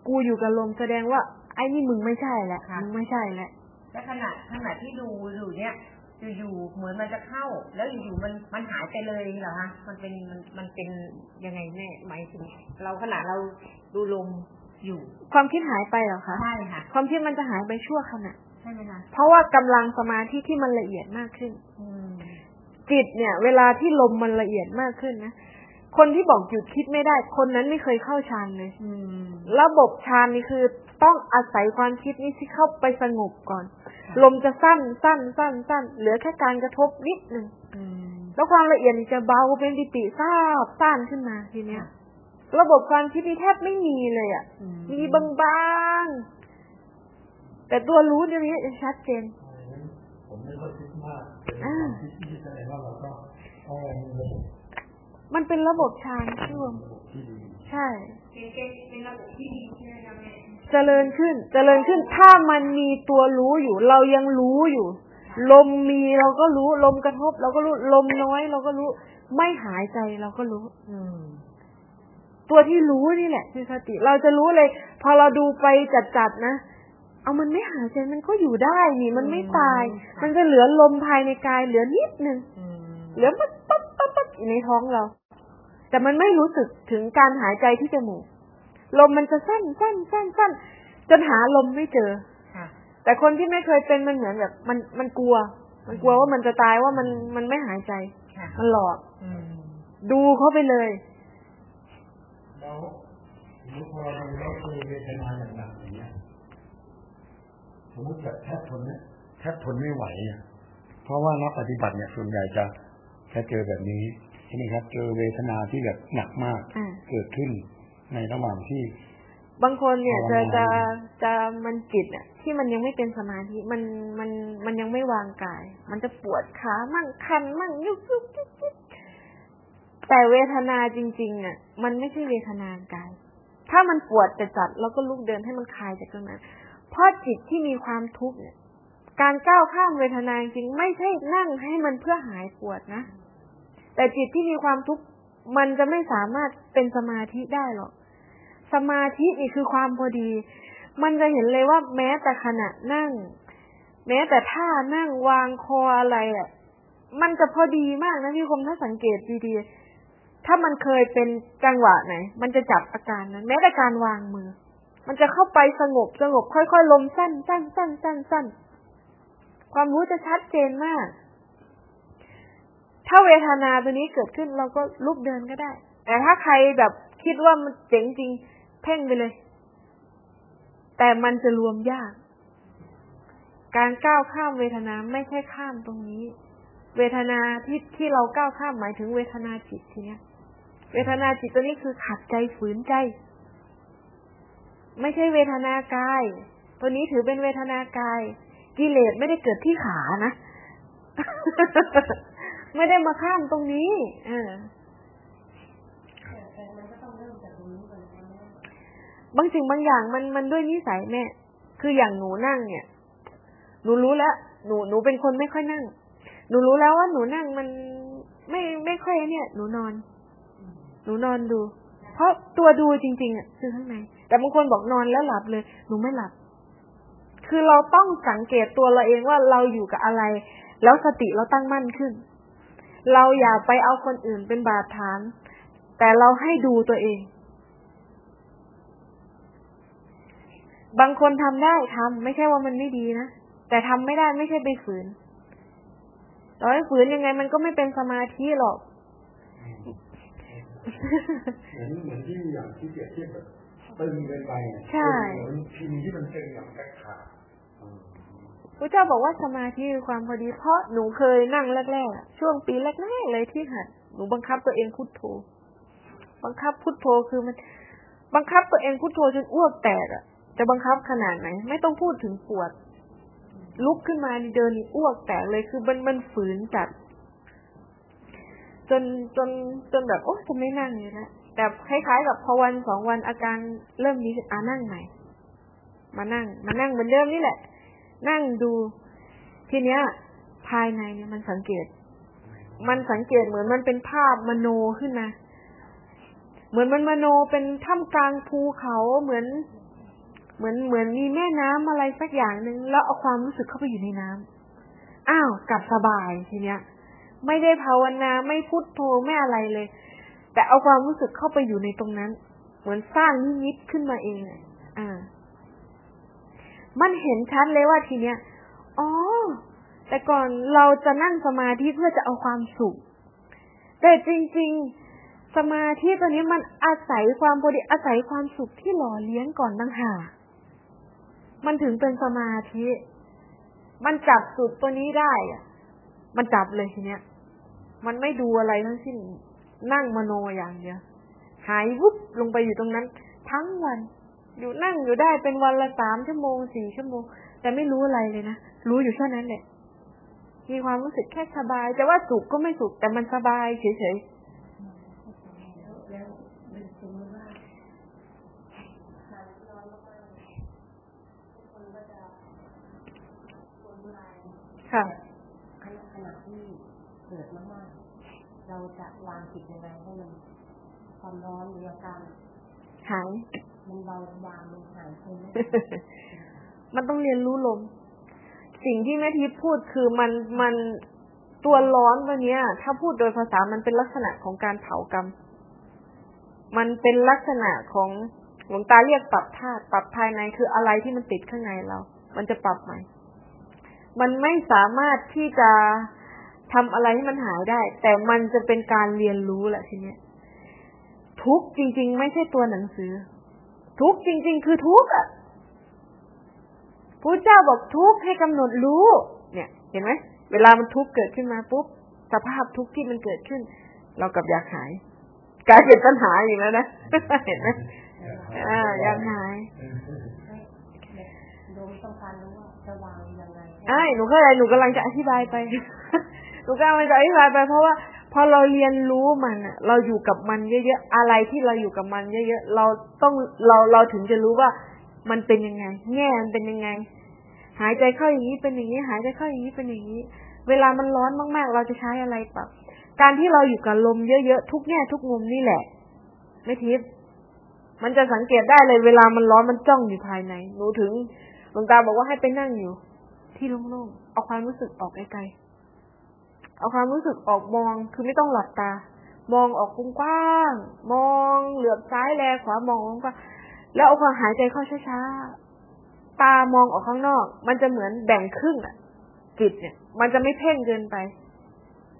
[SPEAKER 1] กูอยู่กับลมแสดงว่า ไอ้นี่มึงไม่ใช่แหละ
[SPEAKER 5] ค่ะ
[SPEAKER 1] มึงไม่ใช่แหละ
[SPEAKER 5] แล้วขณะขณะที่ดูอยู่เนี่ย อยู่ๆเหมือนมันจะเข้า แล้วอยู่ๆมันมันหายไปเลยเหรอคะมันเป็นมันมันเป็นยังไงแม่หมายถึงเราขณะเราดูลมอยู่
[SPEAKER 1] ความคิดหายไปเหรอคะ
[SPEAKER 5] ใช่ค่ะ
[SPEAKER 1] ความคิดมันจะหายไปชั่วขณะ
[SPEAKER 5] ใช่ไหมคะ
[SPEAKER 1] เพราะว่ากำลังสมาธิที่มันละเอียดมากขึ้น
[SPEAKER 5] อืม
[SPEAKER 1] จิตเนี่ย เวลาที่ลมมันละเอียดมากขึ้นนะคนที่บอกหยุดคิดไม่ได้ คนนั้นไม่เคยเข้าฌานเลย
[SPEAKER 5] อืม
[SPEAKER 1] ระบบฌานนี่คือต้องอาศัยความคิดนี้ที่เข้าไปสงบก่อน ลมจะสั้นสั้นสั้นสั้นเหลือแค่การกระทบนิดหนึ่ง
[SPEAKER 5] อืม
[SPEAKER 1] แล้วความละเอียดนี่จะเบาเป็นปิติทราบซ่านขึ้นมาทีเนี้ย ระบบความคิดนี่แทบไม่มีเลยอะ
[SPEAKER 5] อื
[SPEAKER 1] มีบางๆแต่ตัวรู้เดี๋ยวนี้จะชัดเจน
[SPEAKER 3] ผมไม่ค่อยคิดมากเป็น
[SPEAKER 1] อ่า
[SPEAKER 3] ความคิดที่แสดงว่าเราก็อ๋อมีระบบ
[SPEAKER 1] มันเป็นระบบฌานช่วง
[SPEAKER 3] ระบบที่ดี
[SPEAKER 1] ใช่
[SPEAKER 5] เป็นเป็นเป็นระบบที่ดี
[SPEAKER 1] เจริญขึ้น เจริญขึ้น ถ้ามันมีตัวรู้อยู่ เรายังรู้อยู่ ลมมีเราก็รู้ ลมกระทบ เราก็รู้ ลมน้อยเราก็รู้ ไม่หายใจเราก็รู้
[SPEAKER 5] อืม
[SPEAKER 1] ตัวที่รู้นี่แหละ คือสติ เราจะรู้เลย พอเราดูไปจัดๆนะ เอามันไม่หายใจมันก็อยู่ได้นี่มันไม่ตาย มันจะเหลือลมภายในกายเหลือนิดนึง
[SPEAKER 5] อืม
[SPEAKER 1] เหลือปั๊บปั๊บปั๊บปั๊บอยู่ในท้องเรา แต่มันไม่รู้สึกถึงการหายใจที่จมูก ลมมันจะสั้นสั้นสั้นสั้นจนหาลมไม่เจอ
[SPEAKER 5] ค่ะ
[SPEAKER 1] แต่คนที่ไม่เคยเป็นมันเหมือนแบบมันมันกลัว มันกลัวว่ามันจะตายว่ามันมันไม่หายใจ
[SPEAKER 5] ค่ะ
[SPEAKER 1] มันหลอก
[SPEAKER 5] อืม
[SPEAKER 1] ดูเขาไปเลย
[SPEAKER 3] แล้วสมมติพอเราดูแล้วคือเวทนาอย่างหนักอย่างเงี้ยสมมติแบบแทบทนเนี่ยแทบทนไม่ไหวอะเพราะว่านักปฏิบัติเนี่ยส่วนใหญ่จะจะเจอแบบนี้ใช่ไหมครับ เจอเวทนาที่แบบหนักมาก
[SPEAKER 1] อ่า
[SPEAKER 3] เกิดขึ้น ในระหว่างที่
[SPEAKER 1] บางคนเนี่ยจะจะจะมันจิตอะ ที่มันยังไม่เป็นสมาธิมันมันมันยังไม่วางกาย มันจะปวดขามั่งคันมั่งยุกยุกยิกยิกแต่เวทนาจริง ๆ อะ มันไม่ใช่เวทนากาย ถ้ามันปวดจะจัดเราก็ลุกเดินให้มันคลายจากตรงนั้นเพราะจิตที่มีความทุกข์เนี่ย การก้าวข้ามเวทนาจริงไม่ใช่นั่งให้มันเพื่อหายปวดนะแต่จิตที่มีความทุกข์มันจะไม่สามารถเป็นสมาธิได้หรอก สมาธินี่คือความพอดี มันจะเห็นเลยว่าแม้แต่ขณะนั่ง แม้แต่ท่านั่งวางคออะไรอะ มันจะพอดีมากนะพี่คมถ้าสังเกตดีๆ ถ้ามันเคยเป็นจังหวะไหน มันจะจับอาการนั้น แม้แต่การวางมือ มันจะเข้าไปสงบสงบค่อยๆลมสั้นสั้นสั้นสั้นสั้นความรู้จะชัดเจนมาก ถ้าเวทนาตัวนี้เกิดขึ้นเราก็ลุกเดินก็ได้ แต่ถ้าใครแบบคิดว่ามันเจ๋งจริง พ่งไปเลย แต่มันจะรวมยาก การก้าวข้ามเวทนาไม่ใช่ข้ามตรงนี้ เวทนาที่ที่เราก้าวข้ามหมายถึงเวทนาจิตทีเนี้ย เวทนาจิตตัวนี้คือขัดใจฝืนใจ ไม่ใช่เวทนากาย ตัวนี้ถือเป็นเวทนากาย กิเลสไม่ได้เกิดที่ขานะ ไม่ได้มาข้ามตรงนี้ เออ บางสิ่งบางอย่างมันมันด้วยนิสัยแม่ คืออย่างหนูนั่งเนี่ย หนูรู้แล้ว หนูหนูเป็นคนไม่ค่อยนั่ง หนูรู้แล้วว่าหนูนั่งมันไม่ไม่ค่อยเนี่ย หนูนอน หนูนอนดู เพราะตัวดูจริง ๆอะคือข้างใน แต่บางคนบอกนอนแล้วหลับเลย หนูไม่หลับ คือเราต้องสังเกตตัวเราเองว่าเราอยู่กับอะไร แล้วสติเราตั้งมั่นขึ้น เราอย่าไปเอาคนอื่นเป็นบาดฐาน แต่เราให้ดูตัวเอง บางคนทำได้ทำไม่ใช่ว่ามันไม่ดีนะแต่ทำไม่ได้ไม่ใช่ไปฝืนต่อให้ฝืนยังไง มันก็ไม่เป็นสมาธิหรอก
[SPEAKER 3] เหมือนเหมือนที่อย่างที่เปรียบเทียบแบบตึงเกินไปอะ
[SPEAKER 1] ใช่
[SPEAKER 3] เหมือนพิมพ์ที่มันตึงอย่างกระขาด
[SPEAKER 1] พระเจ้าบอกว่าสมาธิคือความพอดีเพราะหนูเคยนั่งแรกๆอะช่วงปีแรกๆเลยที่หัดหนูบังคับตัวเองพุทโธบังคับพุทโธคือมัน บังคับตัวเองพุทโธจนอ้วกแตกอะ จะบังคับขนาดไหน ไม่ต้องพูดถึงปวด ลุกขึ้นมาเดินอ้วกแตกเลยคือมันมันฝืนจัด จนจนจนแบบโอ้จะไม่นั่งอยู่แล้วแต่คล้ายๆ กับพอวันสองวันอาการเริ่มดีอ่านั่งใหม่มานั่ง มานั่งเหมือนเดิมนี่แหละ นั่งดูทีเนี้ย ภายในเนี่ยมันสังเกต มันสังเกตเหมือนมันเป็นภาพมโนขึ้นมาเหมือนมันมโนเป็นท่ามกลางภูเขาเหมือน เหมือนเหมือนมีแม่น้ำอะไรสักอย่างหนึ่งแล้วเอาความรู้สึกเข้าไปอยู่ในน้ำอ้าวกลับสบายทีเนี้ย ไม่ได้ภาวนาไม่พุทโธไม่อะไรเลย แต่เอาความรู้สึกเข้าไปอยู่ในตรงนั้น เหมือนสร้างนิมิตขึ้นมาเองอะอ่า มันเห็นชัดเลยว่าทีเนี้ยอ๋อแต่ก่อนเราจะนั่งสมาธิเพื่อจะเอาความสุข แต่จริง ๆ สมาธิตัวนี้มันอาศัยความพอดีอาศัยความสุขที่หล่อเลี้ยงก่อนตั้งหาก มันถึงเป็นสมาธิ มันจับสุดตัวนี้ได้อะมันจับเลยทีเนี้ย มันไม่ดูอะไรทั้งสิ้น นั่งมโนอย่างเดียวหายวุบลงไปอยู่ตรงนั้น ทั้งวัน อยู่นั่งอยู่ได้เป็นวันละสามชั่วโมงสี่ชั่วโมง แต่ไม่รู้อะไรเลยนะ รู้อยู่แค่นั้นแหละ มีความรู้สึกแค่สบาย แต่ว่าสุขก็ไม่สุข แต่มันสบายเฉยๆ ค่ะ
[SPEAKER 5] ขณะขณะที่เกิดมากๆเราจะวางจิตยังไงให้มันความร้อนหรืออาการ
[SPEAKER 1] หาย
[SPEAKER 5] มันเบาบางมันหายไปไหม
[SPEAKER 1] มันต้องเรียนรู้ลม สิ่งที่แม่ทิพย์พูดคือมันมันตัวร้อนตัวเนี้ยถ้าพูดโดยภาษามันเป็นลักษณะของการเผากรรม มันเป็นลักษณะของหลวงตาเรียกปรับธาตุปรับภายในคืออะไรที่มันติดข้างในเรา มันจะปรับใหม่ มันไม่สามารถที่จะทำอะไรให้มันหายได้ แต่มันจะเป็นการเรียนรู้แหละทีเนี้ย ทุกข์จริง ๆ ไม่ใช่ตัวหนังสือ ทุกข์จริง ๆ คือทุกข์อะพระเจ้าบอกทุกข์ให้กำหนดรู้ เนี่ย เห็นไหมเวลามันทุกข์เกิดขึ้นมาปุ๊บสภาพทุกข์ที่มันเกิดขึ้น เรากลับอยากหายกลายเป็นปัญหาอีกแล้วนะเห็นไหมเออ่าอยากหาย
[SPEAKER 5] โยมต้องการรู้ว่าจะวางยังไง
[SPEAKER 1] ไอ้หนูเข้าใจหนูกำลังจะอธิบายไป หนูกำลังจะอธิบายไป เพราะว่าพอเราเรียนรู้มันอะเราอยู่กับมันเยอะๆ อะไรที่เราอยู่กับมันเยอะๆ เราต้องเราเราถึงจะรู้ว่ามันเป็นยังไง แง่มันเป็นยังไง หายใจเข้าอย่างนี้เป็นอย่างนี้ หายใจเข้าอย่างนี้เป็นอย่างนี้ เวลามันร้อนมากๆ เราจะใช้อะไรปรับการที่เราอยู่กับลมเยอะๆ ทุกแง่ทุกมุมนี่แหละ ไม่ทิพย์มันจะสังเกตได้เลย เวลามันร้อนมันจ้องอยู่ภายใน หนูถึงหลวงตาบอกว่าให้ไปนั่งอยู่ ที่โล่งๆ เอาความรู้สึกออกไกลๆ เอาความรู้สึกออกมอง คือไม่ต้องหลับตา มองออกกว้างๆ มองเหลือบซ้ายแลขวามองกว้างแล้วเอาความหายใจเข้าช้าๆ ตามองออกข้างนอก มันจะเหมือนแบ่งครึ่งอะจิตเนี่ย มันจะไม่เพ่งเกินไป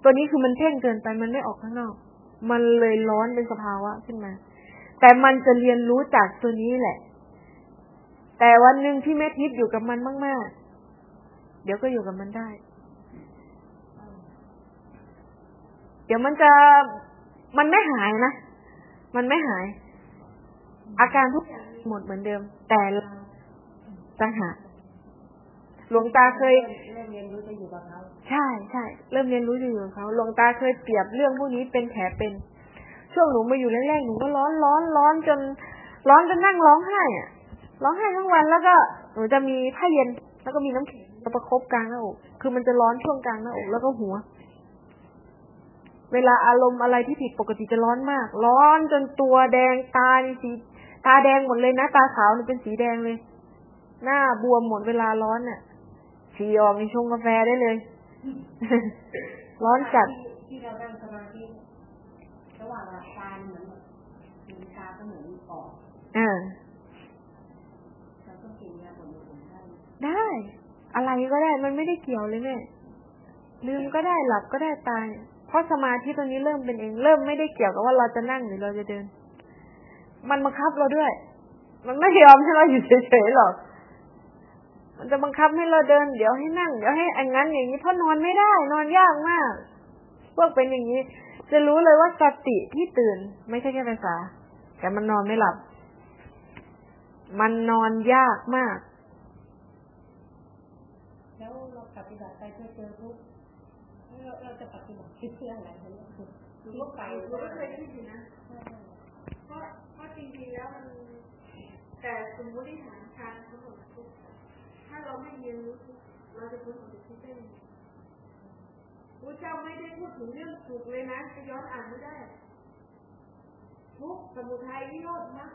[SPEAKER 1] ตัวนี้คือมันเพ่งเกินไป มันไม่ออกข้างนอก มันเลยร้อนเป็นสภาวะขึ้นมา แต่มันจะเรียนรู้จากตัวนี้แหละ แต่วันหนึ่งที่แม่ทิพย์อยู่กับมันมากๆ เดี๋ยวก็อยู่กับมันได้ เดี๋ยวมันจะมันไม่หายนะ มันไม่หาย อาการทุกอย่างหมดเหมือนเดิม แต่ต่างหากหลวงตาเคย
[SPEAKER 5] เริ่มเรียนรู้จะอยู่กับเขา
[SPEAKER 1] ใช่ใช่เริ่มเรียนรู้อยู่กับเขาหลวงตาเคยเปรียบเรื่องพวกนี้เป็นแผลเป็น ช่วงหนูมาอยู่แรกๆหนูก็ร้อนร้อนร้อนจน ร้อนจนนั่งร้องไห้อะร้องไห้ทั้งวันแล้วก็หนูจะมีผ้าเย็นแล้วก็มีน้ำแข็ง มาประคบกลางหน้าอก คือมันจะร้อนช่วงกลางหน้าอกแล้วก็หัว เวลาอารมณ์อะไรที่ผิดปกติจะร้อนมาก ร้อนจนตัวแดงตานี่สี ตาแดงหมดเลยนะ ตาขาวนี่เป็นสีแดงเลย หน้าบวมหมดเวลาร้อนเนี่ยฉี่ออกนี่ชงกาแฟได้เลย ร้อนจัด
[SPEAKER 5] ที่เรานั่งสมาธิระหว่างหลับตาเหมือนลืมตาก็เหมือนออก
[SPEAKER 1] อ่า
[SPEAKER 5] เราต้องกินยาบำรุงท่าน
[SPEAKER 1] ได้ อะไรก็ได้มันไม่ได้เกี่ยวเลยแม่ลืมก็ได้หลับก็ได้ตาย เพราะสมาธิตรงนี้เริ่มเป็นเอง เริ่มไม่ได้เกี่ยวกับว่าเราจะนั่งหรือเราจะเดิน มันบังคับเราด้วย มันไม่ยอมให้เราอยู่เฉยๆหรอก มันจะบังคับให้เราเดิน เดี๋ยวให้นั่ง เดี๋ยวให้อันนั้นอย่างนี้เพราะนอนไม่ได้ นอนยากมาก พวกเป็นอย่างนี้ จะรู้เลยว่าสติที่ตื่น ไม่ใช่แค่ภาษา แต่มันนอนไม่หลับ มันนอนยากมาก
[SPEAKER 5] แล้วเราปฏิบัติไปเพื่อเจอทุกข์เราเราจะปฏิบัติเพื่ออะไรคะเนี่ยคือว่าไป
[SPEAKER 1] หนูก็เคยคิดอยู่นะเพราะเพราะจริงๆแล้วมันแต่สมมติฐานการทั้งหมดทุกถ้าเราไม่เรียนรู้ทุกเราจะพ้นออกจากทุกข์ได้ยังไงพระเจ้าไม่ได้พูดถึงเรื่องสุขเลยนะจะย้อนอ่านไม่ได้ ทุกสมุทัยนิโรธมรรค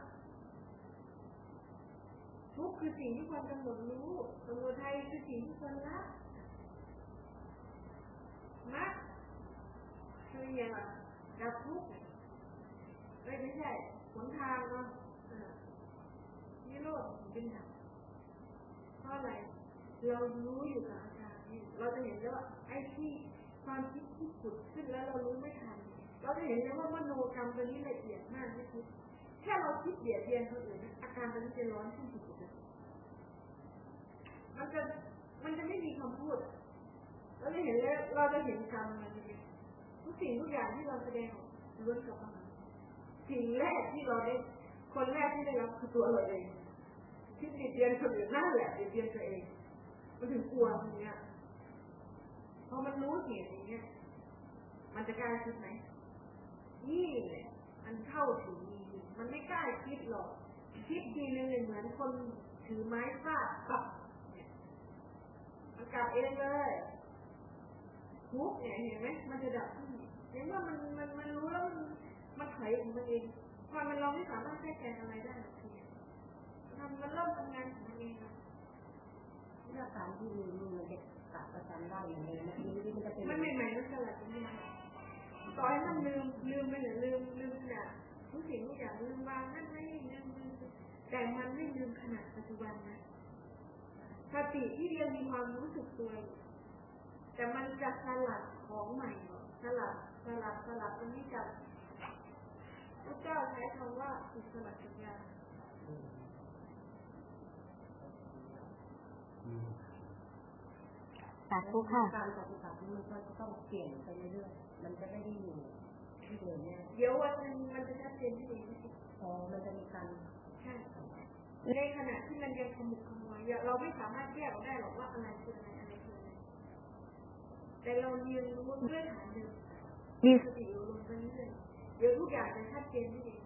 [SPEAKER 1] ทุกคือสิ่งที่ควรกำหนดรู้สมุทัยคือสิ่งที่ควรละมรรคคืออย่างไรดับทุกข์ไม่ไม่ใช่หนทางเนาะอ่านิโรธเป็นดับเพราะอะไรเรารู้อยู่กับอาการนี้เราจะเห็นได้ว่าไอ้ที่ความคิดที่ผุดขึ้นแล้วเรารู้ไม่ทัน เราจะเห็นเลยว่ามโนกรรมตัวนี้ละเอียดมากที่สุดแค่เราคิดเบียดเบียนคนอื่นนอาการตัวนี้จะร้อนขึ้นสุด มันจะมันจะไม่มีคำพูดเราจะเห็นเลยเราจะเห็นกรรมมันเองทุกสิ่งทุกอย่างที่เราแสดงล้วนกับอาหารสิ่งแรกที่เราได้คนแรกที่ได้รับคือตัวเราเองที่ติดเรียนคนอื่นนั่นแหละติดเรียนตัวเองมันถึงกลัวตรงเนี้ยพอมันรู้เหตุอย่างเงี้ย มันจะกล้าคิดไหมนี่แหละมันเข้าถึงจริงมันไม่กล้าคิดหรอกคิดทีนึงเนี่ยเหมือนคนถือไม้ฟาดปับ กลับเองเลยทุกข์เนี่ยเห็นไหมมันจะดับที่เห็นว่ามันมันมันรู้แล้วมันมันถอยของมันเองความมันเราไม่สามารถแก้แก้อะไรได้หรอกทีเนี่ยทำมันเริ่มทำงานของมันเองนะ
[SPEAKER 5] เรื่องการที่มีมือจะกลับประจำได้อย่างไรนะนี่มันจะเป็น
[SPEAKER 1] มันใหม่ๆมันสลัดกันมาต่อให้มันลืมลืมไปหรือลืมลืมขนาดทุกสิ่งทุกอย่างลืมวางนั่นไม่ลืมลืมแต่มันไม่ลืมขนาดปัจจุบันนะ สติที่ยังมีความรู้สึกตัวอยู่แต่มันจะสลัดของใหม่ออกสลัดสลัดสลัดตรงนี้จากพระเจ้าใช้คำว่าอิสระสัญญา
[SPEAKER 2] สาธุค่ะ
[SPEAKER 5] การปฏิบัตินี่มันก็ต้องเปลี่ยนไปเรื่อยๆ มันจะไม่ได้อยู่ที่เดิมแน่
[SPEAKER 1] เดี๋ยววันหนึงมันจะชัดเจนที่เอง
[SPEAKER 5] พอมันจะมีการ
[SPEAKER 1] ใในขณะที่มันยังขมุกขมัว เราไม่สามารถแยกได้หรอกว่าอะไรคืออะไรอะไรคืออะไรแต่เราเรียนรู้ด้วยฐานเดิมมีสติอยู่ลงไปเรื่อยเดี๋ยวทุกอย่างจะชัดเจนที่เอง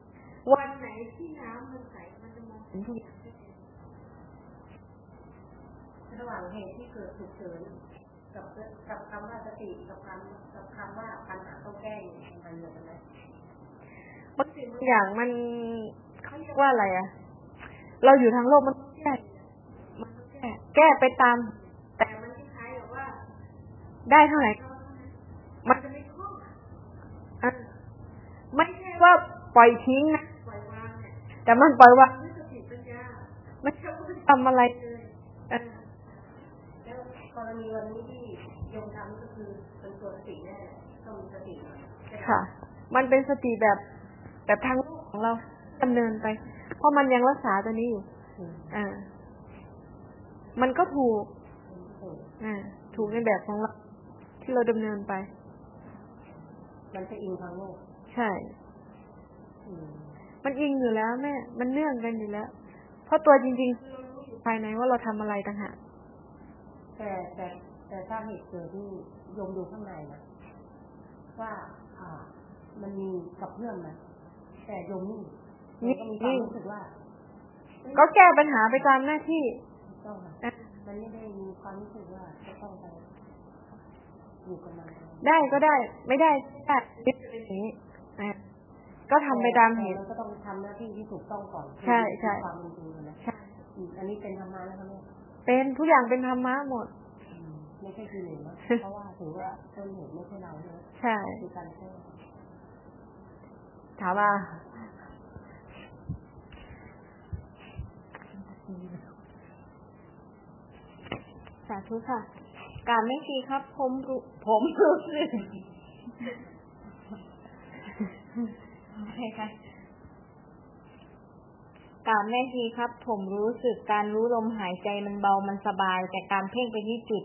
[SPEAKER 1] วันไหนที่น้ำมันใสมันจะมองเห็นทุกอย่างชัดเจน
[SPEAKER 5] ระหว่างเหตุที่เกิดฉุกเฉินกับกับคำว่าสติกับคำกับคำว่าปัญหาต้องแก้มันเหมือนกันไหม
[SPEAKER 1] บางสิ่งบางอย่างมันเขาเรียกว่าอะไรอะเราอยู่ทางโลกมันแก้มันแก้ แก้ไปตาม แต่มันคล้ายๆกับว่า ได้เท่าไหร่ มันจะไม่คล่องอะไม่ใช่ว่าปล่อยทิ้งนะปล่อยวางเนี่ยแต่มันปล่อยวางด้วยสติปัญญาไม่ใช่ว่าทำอะไรเลยเออ
[SPEAKER 5] แล้วกรณีวันนี้ที่โยมทำก็คือเป็นตัวสติแน่ต้องมีสติใช่ไหม
[SPEAKER 1] ค่ะ มันเป็นสติแบบแบบทางโลกของเราดำเนินไป เพราะมันยังรักษาตัวนี้อยู่
[SPEAKER 5] อืม
[SPEAKER 1] อ่า มันก็ถูก
[SPEAKER 5] อืม
[SPEAKER 1] อ่าถูกในแบบของเราที่เราดำเนินไป
[SPEAKER 5] มันจะอิงทางโลก
[SPEAKER 1] ใช่
[SPEAKER 5] อืม
[SPEAKER 1] มันอิงอยู่แล้วแม่ มันเนื่องกันอยู่แล้ว เพราะตัวจริงๆคือเรารู้อยู่ภายในว่าเราทำอะไรต่างหาก
[SPEAKER 5] แต่แต่แต่ถ้าเหตุเกิดนี่โยมดูข้างในนะว่าอ่า มันมีกับเพื่อนนะแต่โยมนี่โยมก็มีความรู้สึกว่า
[SPEAKER 1] ก็แก้ปัญหาไปตามหน้าที่
[SPEAKER 5] ต้องอะ
[SPEAKER 1] อะ
[SPEAKER 5] มันไม่ได้มีความรู้สึกว่าจะต้องไปอยู่กับมัน
[SPEAKER 1] ได้ก็ได้ ไม่ได้ก็ได้เป็นอย่างนี้อะก็ทำไปตามเหตุ
[SPEAKER 5] เราก็ต้องทำหน้าที่ที่ถูกต้องก่อน
[SPEAKER 1] ใช่ใช่
[SPEAKER 5] ความเป็นจริงอะนะ
[SPEAKER 1] ใช่
[SPEAKER 5] อืมอันนี้เป็นธรรมะนะคะเนี่ย
[SPEAKER 1] เป็นทุกอย่างเป็นธรรมะหมด
[SPEAKER 5] อืมไม่ใช่กิเลสนะเพราะว่าถือว่าต้นเหตุไม่ใช่เราใช่ไหม
[SPEAKER 1] ใช่
[SPEAKER 5] คือการแก้
[SPEAKER 1] ถามว่า สาธุค่ะการไม่ชีครับ ผมรู้ผมรู้สึกโอเคค่ะการแม่ชีครับ ผมรู้สึกการรู้ลมหายใจมันเบามันสบาย แต่การเพ่งไปที่จุด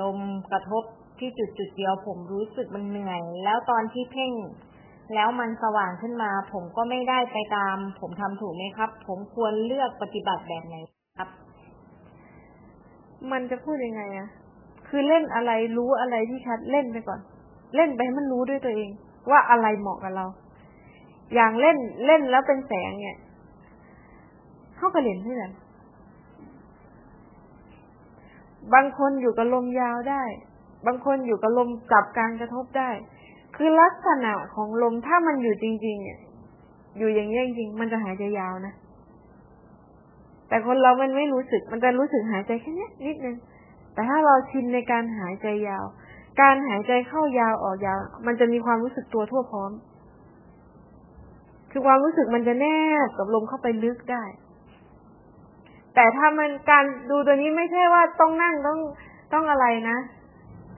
[SPEAKER 1] ลมกระทบที่จุดจุดเดียว ผมรู้สึกมันเหนื่อย แล้วตอนที่เพ่ง แล้วมันสว่างขึ้นมา ผมก็ไม่ได้ไปตาม ผมทำถูกไหมครับ ผมควรเลือกปฏิบัติแบบไหน มันจะพูดยังไงอะคือเล่นอะไรรู้อะไรที่ชัดเล่นไปก่อน เล่นไปให้มันรู้ด้วยตัวเอง ว่าอะไรเหมาะกับเรา อย่างเล่นเล่นแล้วเป็นแสงเนี่ย เข้ากับเหรียญที่ไหนบางคนอยู่กับลมยาวได้ บางคนอยู่กับลมจับการกระทบได้ คือลักษณะของลมถ้ามันอยู่จริง ๆ เนี่ย อยู่อย่างนี้จริงๆมันจะหายใจยาวนะ แต่คนเรามันไม่รู้สึก มันจะรู้สึกหายใจแค่นี้นิดนึง แต่ถ้าเราชินในการหายใจยาว การหายใจเข้ายาวออกยาว มันจะมีความรู้สึกตัวทั่วพร้อม คือความรู้สึกมันจะแนบกับลมเข้าไปลึกได้ แต่ถ้ามันการดูตัวนี้ไม่ใช่ว่าต้องนั่งต้องต้องอะไรนะ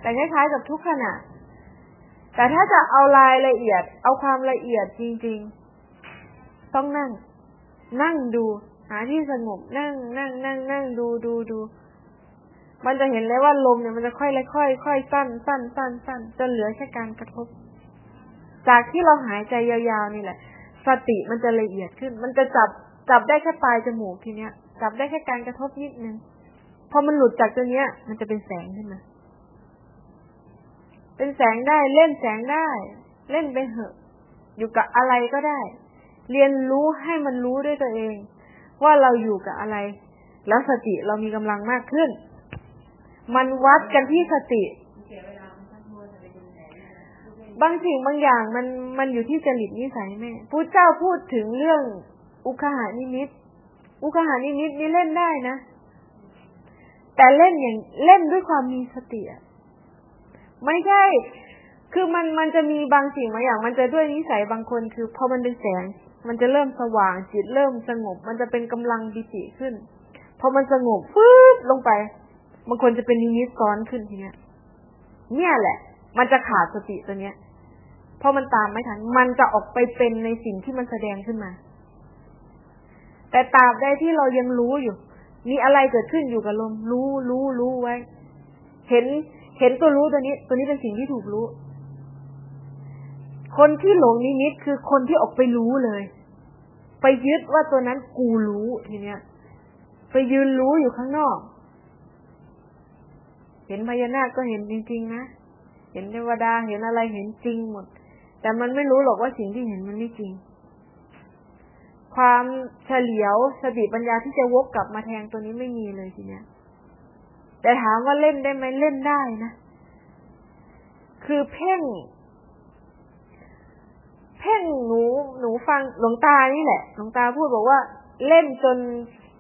[SPEAKER 1] แต่คล้ายๆกับทุกขณะ แต่ถ้าจะเอารายละเอียด เอาความละเอียดจริง ๆ ต้องนั่ง นั่งดู หาที่สงบนั่งนั่งนั่งนั่งดูดูดู มันจะเห็นเลยว่าลมเนี่ยมันจะค่อยๆค่อยๆค่อยสั้นสั้นสั้นสั้นจนเหลือแค่การกระทบ จากที่เราหายใจยาวๆนี่แหละ สติมันจะละเอียดขึ้น มันจะจับจับได้แค่ปลายจมูกทีเนี้ย จับได้แค่การกระทบนิดนึงพอมันหลุดจากตัวเนี้ย มันจะเป็นแสงขึ้นมาเป็นแสงได้เล่นแสงได้ เล่นไปเหอะ อยู่กับอะไรก็ได้ เรียนรู้ให้มันรู้ด้วยตัวเอง ว่าเราอยู่กับอะไร แล้วสติเรามีกำลังมากขึ้น มันวัดกันที่สติ บางสิ่งบางอย่างมันมันอยู่ที่จริตนิสัยแม่พุทธเจ้าพูดถึงเรื่องอุคหานิมิต อุคหานิมิตนี่เล่นได้นะ แต่เล่นอย่างเล่นด้วยความมีสติอะไม่ใช่ คือมันมันจะมีบางสิ่งบางอย่าง มันจะด้วยนิสัยบางคนคือพอมันเป็นแสง มันจะเริ่มสว่างจิตเริ่มสงบ มันจะเป็นกำลังบิติขึ้นพอมันสงบฟืบลงไปบางคนจะเป็นนิมิตซ้อนขึ้นทีเนี้ยเนี่ยแหละ มันจะขาดสติตัวเนี้ยพอมันตามไม่ทันมันจะออกไปเป็นในสิ่งที่มันแสดงขึ้นมา แต่ตราบใดที่เรายังรู้อยู่ มีอะไรเกิดขึ้นอยู่กับลม รู้รู้รู้ไว้ เห็นเห็นตัวรู้ตัวนี้ ตัวนี้เป็นสิ่งที่ถูกรู้ คนที่หลงนิมิตคือคนที่ออกไปรู้เลย ไปยึดว่าตัวนั้นกูรู้ทีเนี้ย ไปยืนรู้อยู่ข้างนอก เห็นพญานาคก็เห็นจริง ๆ นะ เห็นเทวดาเห็นอะไรเห็นจริงหมด แต่มันไม่รู้หรอกว่าสิ่งที่เห็นมันไม่จริง ความเฉลียวสติปัญญาที่จะวกกลับมาแทงตัวนี้ไม่มีเลยทีเนี้ย แต่ถามว่าเล่นได้ไหมเล่นได้นะ คือเพ่ง เพ่งหนูหนูฟังหลวงตานี่แหละหลวงตาพูดบอกว่า เล่นจน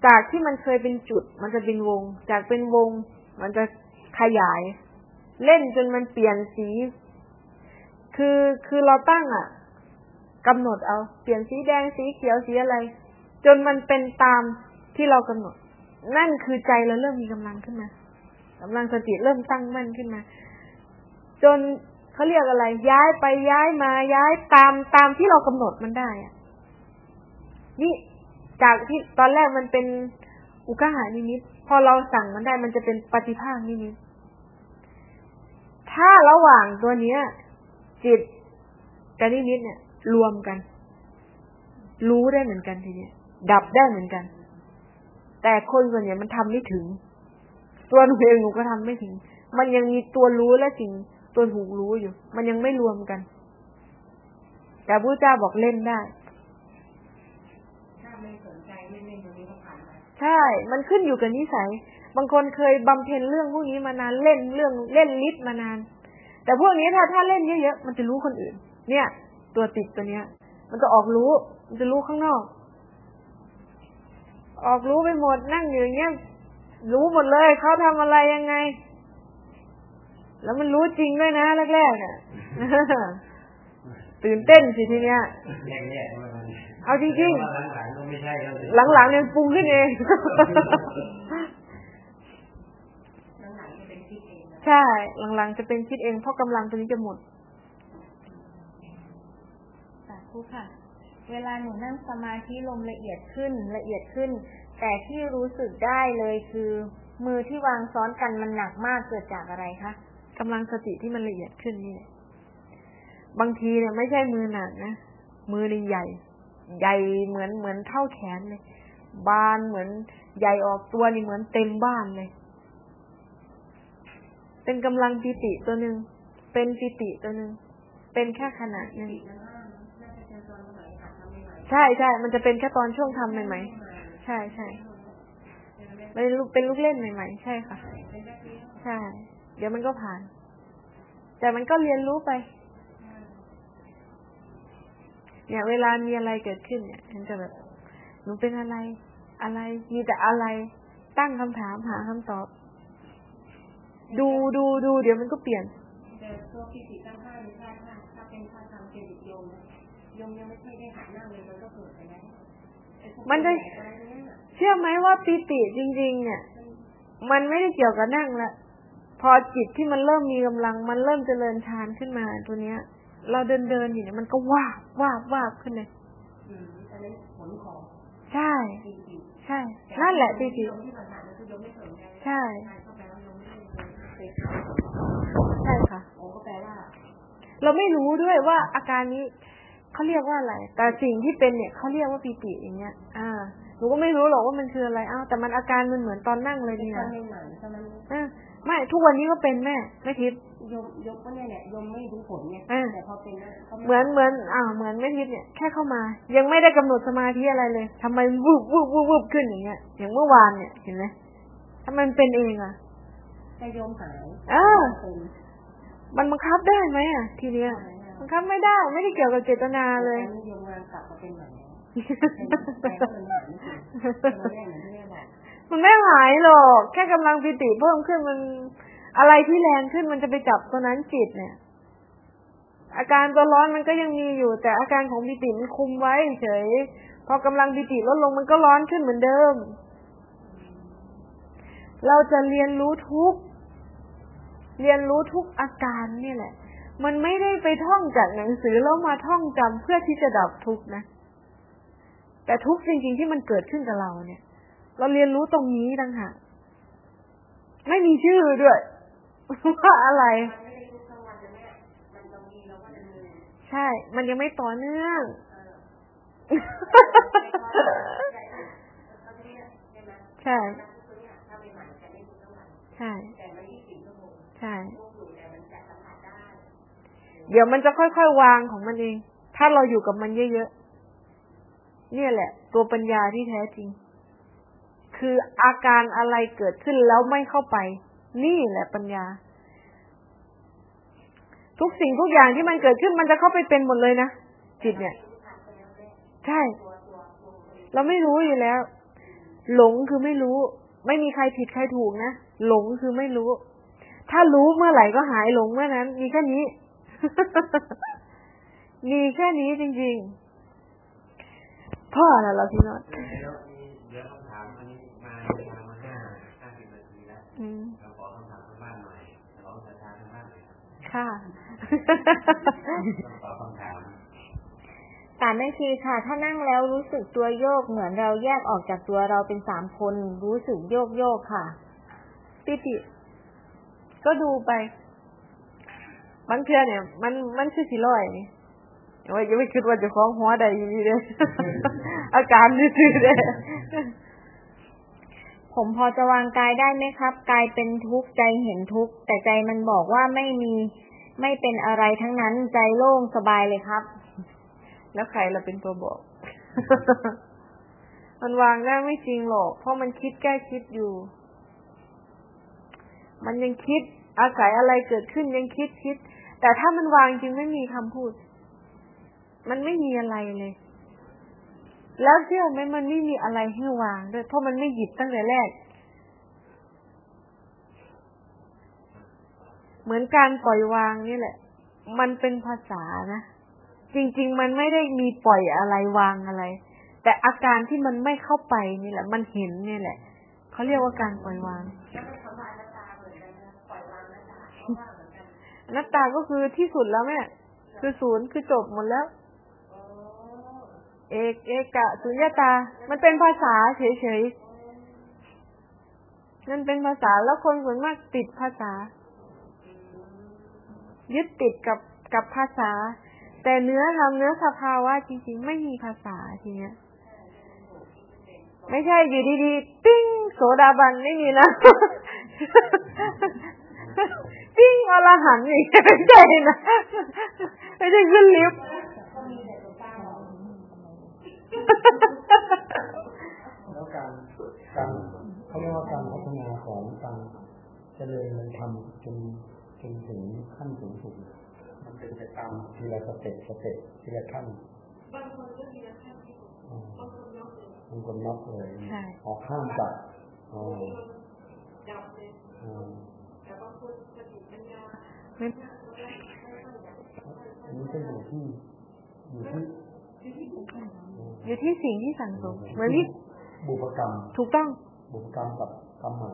[SPEAKER 1] จากที่มันเคยเป็นจุด มันจะเป็นวง จากเป็นวง มันจะขยาย เล่นจนมันเปลี่ยนสี คือคือเราตั้งอะกำหนดเอา เปลี่ยนสีแดงสีเขียวสีอะไร จนมันเป็นตามที่เรากำหนด นั่นคือใจเราเริ่มมีกำลังขึ้นมากำลังสติเริ่มตั้งมั่นขึ้นมา จน เขาเรียกอะไร ย้ายไปย้ายมาย้ายตามตามที่เรากำหนดมันได้อะนี่จากที่ตอนแรกมันเป็นอุกหานิมิตพอเราสั่งมันได้มันจะเป็นปฏิภาคนิมิตถ้าระหว่างตัวเนี้ย จิตกับนิมิตเนี่ย รวมกัน รู้ได้เหมือนกันทีเนี้ยดับได้เหมือนกัน แต่คนส่วนใหญ่มันทำไม่ถึง ตัวหนูเองหนูก็ทำไม่ถึง มันยังมีตัวรู้และสิ่ง ตัวถูกรู้อยู่ มันยังไม่รวมกัน แต่พระเจ้าบอกเล่นได้
[SPEAKER 5] ถ้าไม่สนใจไม่เล่นตรงนี้ก็ผ่านไป
[SPEAKER 1] ใช่ มันขึ้นอยู่กับนิสัย บางคนเคยบำเพ็ญเรื่องพวกนี้มานานเล่นเรื่องเล่นลิฟมานาน แต่พวกนี้ถ้าถ้าเล่นเยอะๆมันจะรู้คนอื่น เนี่ย ตัวติดตัวเนี้ย มันจะออกรู้ มันจะรู้ข้างนอก ออกรู้ไปหมดนั่งอยู่อย่างเงี้ยรู้หมดเลยเขาทำอะไรยังไง แล้วมันรู้จริงด้วยนะแรกๆอะตื่นเต้นสิทีเนี้ย
[SPEAKER 4] แยกๆมากัน
[SPEAKER 1] เอาจริง
[SPEAKER 4] หลังๆก็ไม่ใช่แล้วสิ
[SPEAKER 1] ๆหลังๆเนี่ยปรุงขึ้นเอง
[SPEAKER 5] น้ำหนักจะเป็นคิดเองนะ
[SPEAKER 1] ใช่ หลังๆจะเป็นคิดเองเพราะกำลังตัวนี้จะหมด
[SPEAKER 2] สาธุค่ะ เวลาหนูนั่งสมาธิลมละเอียดขึ้นละเอียดขึ้น แต่ที่รู้สึกได้เลยคือ มือที่วางซ้อนกันมันหนักมากเกิดจากอะไรคะ
[SPEAKER 1] กำลังสติที่มันละเอียดขึ้นนี่แหละบางทีเนี่ยไม่ใช่มือหนักนะมือนี่ใหญ่ ใหญ่เหมือนเหมือนเท่าแขนเลยบานเหมือนใหญ่ออกตัวนี่เหมือนเต็มบ้านเลยเป็นกำลังปิติตัวหนึ่งเป็นปิติตัวหนึ่งเป็นแค่ขนาดหนึง
[SPEAKER 5] น่าจะเจอตอนสมัยหัดทำใหม่
[SPEAKER 1] ใช่ใช่มันจะเป็นแค่ตอนช่วงทำใหม่ๆใช่ใช่เป็นลูกเป็นลูกเล่นใหม่ๆใช่ค่ะ ใช่ เดี๋ยวมันก็ผ่าน แต่มันก็เรียนรู้ไป เนี่ย เวลามีอะไรเกิดขึ้นเนี่ยมันจะแบบหนูเป็นอะไร อะไรมีแต่อะไร ตั้งคำถามหาคำตอบ ดูดูดูเดี๋ยวมันก็เปลี่ยน
[SPEAKER 5] ๆแต่ตัวพิจิตตั้งห้าหรือชาติห้าถ้าเป็นชาติทำเป็นโยมนะโยมยังไม่ใช่ได้หัดนั่งเลยมันก็เกิดไปแล้วไอ้พวก
[SPEAKER 1] มันจะ
[SPEAKER 5] อะไรเนี่ยน่ะ
[SPEAKER 1] เชื่อไหมว่าปิติจริง ๆ เนี่ย มันไม่ได้เกี่ยวกับนั่งละ พอจิตที่มันเริ่มมีกำลัง มันเริ่มเจริญฌานขึ้นมาตัวเนี้ย เราเดินเดินๆอยู่เนี่ยมันก็วาบวาบวาบขึ้นเลย
[SPEAKER 5] อืมอันนั้นผลของ
[SPEAKER 1] ใช่
[SPEAKER 5] จริง
[SPEAKER 1] ใช่ นั่นแหละปิติ
[SPEAKER 5] โยมที่ผ่านๆก็คือโยมไม่สนใจ
[SPEAKER 1] ใช่
[SPEAKER 5] การเข้าไปแล้วโยมไม่ได้เลย
[SPEAKER 1] ใช่ค่ะ
[SPEAKER 5] โอ้ก็แปลว่า
[SPEAKER 1] เราไม่รู้ด้วยว่าอาการนี้เขาเรียกว่าอะไร แต่สิ่งที่เป็นเนี่ยเขาเรียกว่าปีติอย่างเงี้ย อ่าหนูก็ไม่รู้หรอกว่ามันคืออะไร อ้าว แต่มันอาการมันเหมือนตอนนั่งเลย
[SPEAKER 5] เป็น
[SPEAKER 1] เนี่ย
[SPEAKER 5] คนในหนังเท่านั้น
[SPEAKER 1] เออไม่ทุกวันนี้ก็เป็นแม่ไม่ทิพย์
[SPEAKER 5] โยมโยมก็เนี่ยแหละโยมไม่รู้ผลไง
[SPEAKER 1] เออ
[SPEAKER 5] แต่พอเป็นแล้วขาไเห
[SPEAKER 1] มือนเหมือนอ่าเหมือนแม่ทิพย์เนี่ยแค่เข้ามา ยังไม่ได้กำหนดสมาธิอะไรเลยทำไมวูบวูบวูบวูบขึ้นอย่างเงี้ยอย่างเมื่อวานเนี่ยเห็นไหมทำไมมันเป็นเองอะ
[SPEAKER 5] แต่โยมหาย
[SPEAKER 1] เออ
[SPEAKER 5] เป็น
[SPEAKER 1] มันบังคับได้ไหมอะทีเนี้ยบังคับไม่ได้ ไม่ได้เกี่ยวกับเจตนาเลย
[SPEAKER 5] แต่โยมงานกลับมาเป็นใหม่แล้วแต่ก็ มันไม่หา
[SPEAKER 1] ยหรอกแค่กำลังปิติเพิ่มขึ้นมันอะไรที่แรงขึ้นมันจะไปจับตัวนั้นจิตเนี่ย อาการตัวร้อนมันก็ยังมีอยู่ แต่อาการของปิติมันคุมไว้เฉยพอกำลังปิติลดลงมันก็ร้อนขึ้นเหมือนเดิม เราจะเรียนรู้ทุก เรียนรู้ทุกอาการนี่แหละ มันไม่ได้ไปท่องจากหนังสือแล้วมาท่องจำเพื่อที่จะดับทุกนะแต่ทุกจริงๆที่มันเกิดขึ้นกับเราเนี่ย เราเรียนรู้ตรงนี้ต่างหากไม่มีชื่อด้วยว่าอะไร ใช่ มันยังไม่ต่อเนื่องใช่ใช่ใช่ เดี๋ยวมันจะค่อยๆวางของมันเอง ถ้าเราอยู่กับมันเยอะๆเนี่ยแหละ ตัวปัญญาที่แท้จริง คืออาการอะไรเกิดขึ้นแล้วไม่เข้าไป นี่แหละปัญญา ทุกสิ่งทุกอย่างที่มันเกิดขึ้นมันจะเข้าไปเป็นหมดเลยนะจิตเนี่ย ใช่ เราไม่รู้อยู่แล้ว หลงคือไม่รู้ ไม่มีใครผิดใครถูกนะหลงคือไม่รู้ ถ้ารู้เมื่อไหร่ก็หายหลงเมื่อนั้น มีแค่นี้ มีแค่นี้จริงๆพ่อแล้วเราพี่น็อต
[SPEAKER 4] เดี๋ เราขอคำถามทางบ้านหน่อยขอศรัทธาทางบ้านหน่อยครับ
[SPEAKER 1] ค่ะ
[SPEAKER 4] ต้องตอบคำถาม
[SPEAKER 2] กาแม่ชีค่ะ ถ้านั่งแล้วรู้สึกตัวโยกเหมือนเราแยกออกจากตัวเราเป็นสามคนรู้สึกโยกโยกค่ะ
[SPEAKER 1] ปิติ ก็ดูไปบางเทื่อเนี่ย มันมันคือสิร้อยนี่อย่าว่าอย่าไปคิดว่าจะคล้องหัวใดอยู่นี่เด้อาการนี่คือเด้
[SPEAKER 2] ผมพอจะวางกายได้ไหมครับ กายเป็นทุกข์ใจเห็นทุกข์แต่ใจมันบอกว่าไม่มีไม่เป็นอะไรทั้งนั้นใจโล่งสบายเลยครับ
[SPEAKER 1] แล้วใครเราเป็นตัวบอก มันวางได้ไม่จริงหรอก เพราะมันคิดแก้คิดอยู่ มันยังคิดอาศัยอะไรเกิดขึ้นยังคิดคิด แต่ถ้ามันวางจริงไม่มีคำพูด มันไม่มีอะไรเลย แล้วเชื่อไหมมันไม่มีอะไรให้วางด้วยเพราะมันไม่หยิบตั้งแต่แรก เหมือนการปล่อยวางนี่แหละ มันเป็นภาษานะ จริง ๆ มันไม่ได้มีปล่อยอะไรวางอะไร แต่อาการที่มันไม่เข้าไปนี่แหละ มันเห็นนี่แหละเขาเรียกว่าการปล่อยวางอนัตตาก็คือที่สุดแล้วแม่คือศูนย์คือจบหมดแล้ว เอกเอกะสุญญตา มันเป็นภาษาเฉยๆมันเป็นภาษาแล้วคนส่วนมากติดภาษา ยึดติดกับกับภาษา แต่เนื้อธรรมเนื้อสภาวะจริงๆ ไม่มีภาษาทีเนี้ยไม่ใช่อยู่ดีๆปิ้งโสดาบันไม่มีนะปิ้งอรหันต์อย่างเงี้ยไม่ใช่นะไม่ใช่ขึ้นลิฟต์
[SPEAKER 3] แล้วการการเขาเรียกว่าการพัฒนาของการเจริญมันทำจนจนถึงขั้นสูงสุดมันเป็นไปตามทีละ step step ทีละขั้นบางคนก็ทีละขั้นบางคนน็อกเลย
[SPEAKER 1] ใช่
[SPEAKER 3] ออกข้ามจับอ๋ออ๋อ
[SPEAKER 1] ไม่
[SPEAKER 3] อันนี้ก็อยู่ที่อยู่ที่
[SPEAKER 1] อยู่ที่สิ่งที่สั่งสมเหมือนที่
[SPEAKER 3] บุพกรรม
[SPEAKER 1] ถูกต้อง
[SPEAKER 3] บุพกรรมกับกรรมใหม่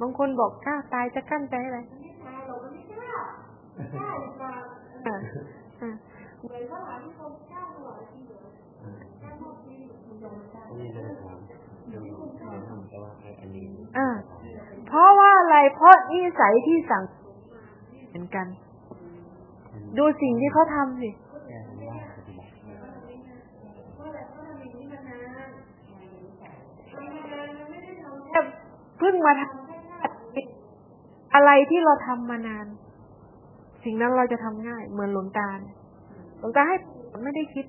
[SPEAKER 1] บางคนบอกกล้าตายจะกั้นใจอะไรอ่า เพราะว่าอะไรเพราะนิสัยที่สั่งเหมือนกัน ดูสิ่งที่เขาทำสิ
[SPEAKER 4] แก้ว่าปฏิบัติ
[SPEAKER 1] เพิ่งมาทำอะไรที่เราทำมานาน สิ่งนั้นเราจะทำง่าย เหมือนหลวงตาเนี่ยหลวงตาให้ไม่ได้คิด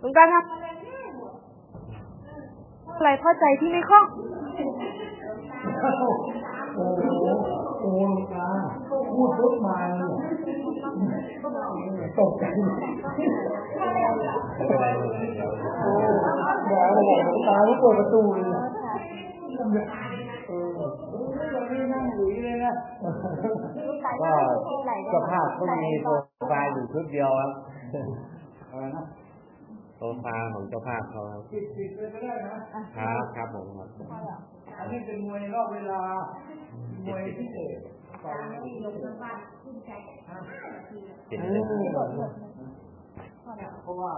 [SPEAKER 1] หลวงตาทำอะไรง่ายหมดอะไรเพราะใจที่ไม่คล่อง
[SPEAKER 3] โอ้โหโอ้โหตาพูดปุ๊บมาเตกใจ
[SPEAKER 4] ไม่เป็นไรไม่เป็นไรเดี๋ยว
[SPEAKER 3] โอ้ยวอะไรตาไม่เปิดประตูเลย
[SPEAKER 4] ก็เจ้าภาพก็มีโปรไฟล์อยู่ชุดเดียวครับโปรไฟล์ของเจ้าภาพเขาครับ
[SPEAKER 3] ครับ
[SPEAKER 4] ครับผมครับ
[SPEAKER 3] อันนี้เป็นมวยรอบเวลามวยพิเศษต่อย
[SPEAKER 4] เจ็ด
[SPEAKER 3] เอ
[SPEAKER 4] เลย
[SPEAKER 3] อเพราะว่า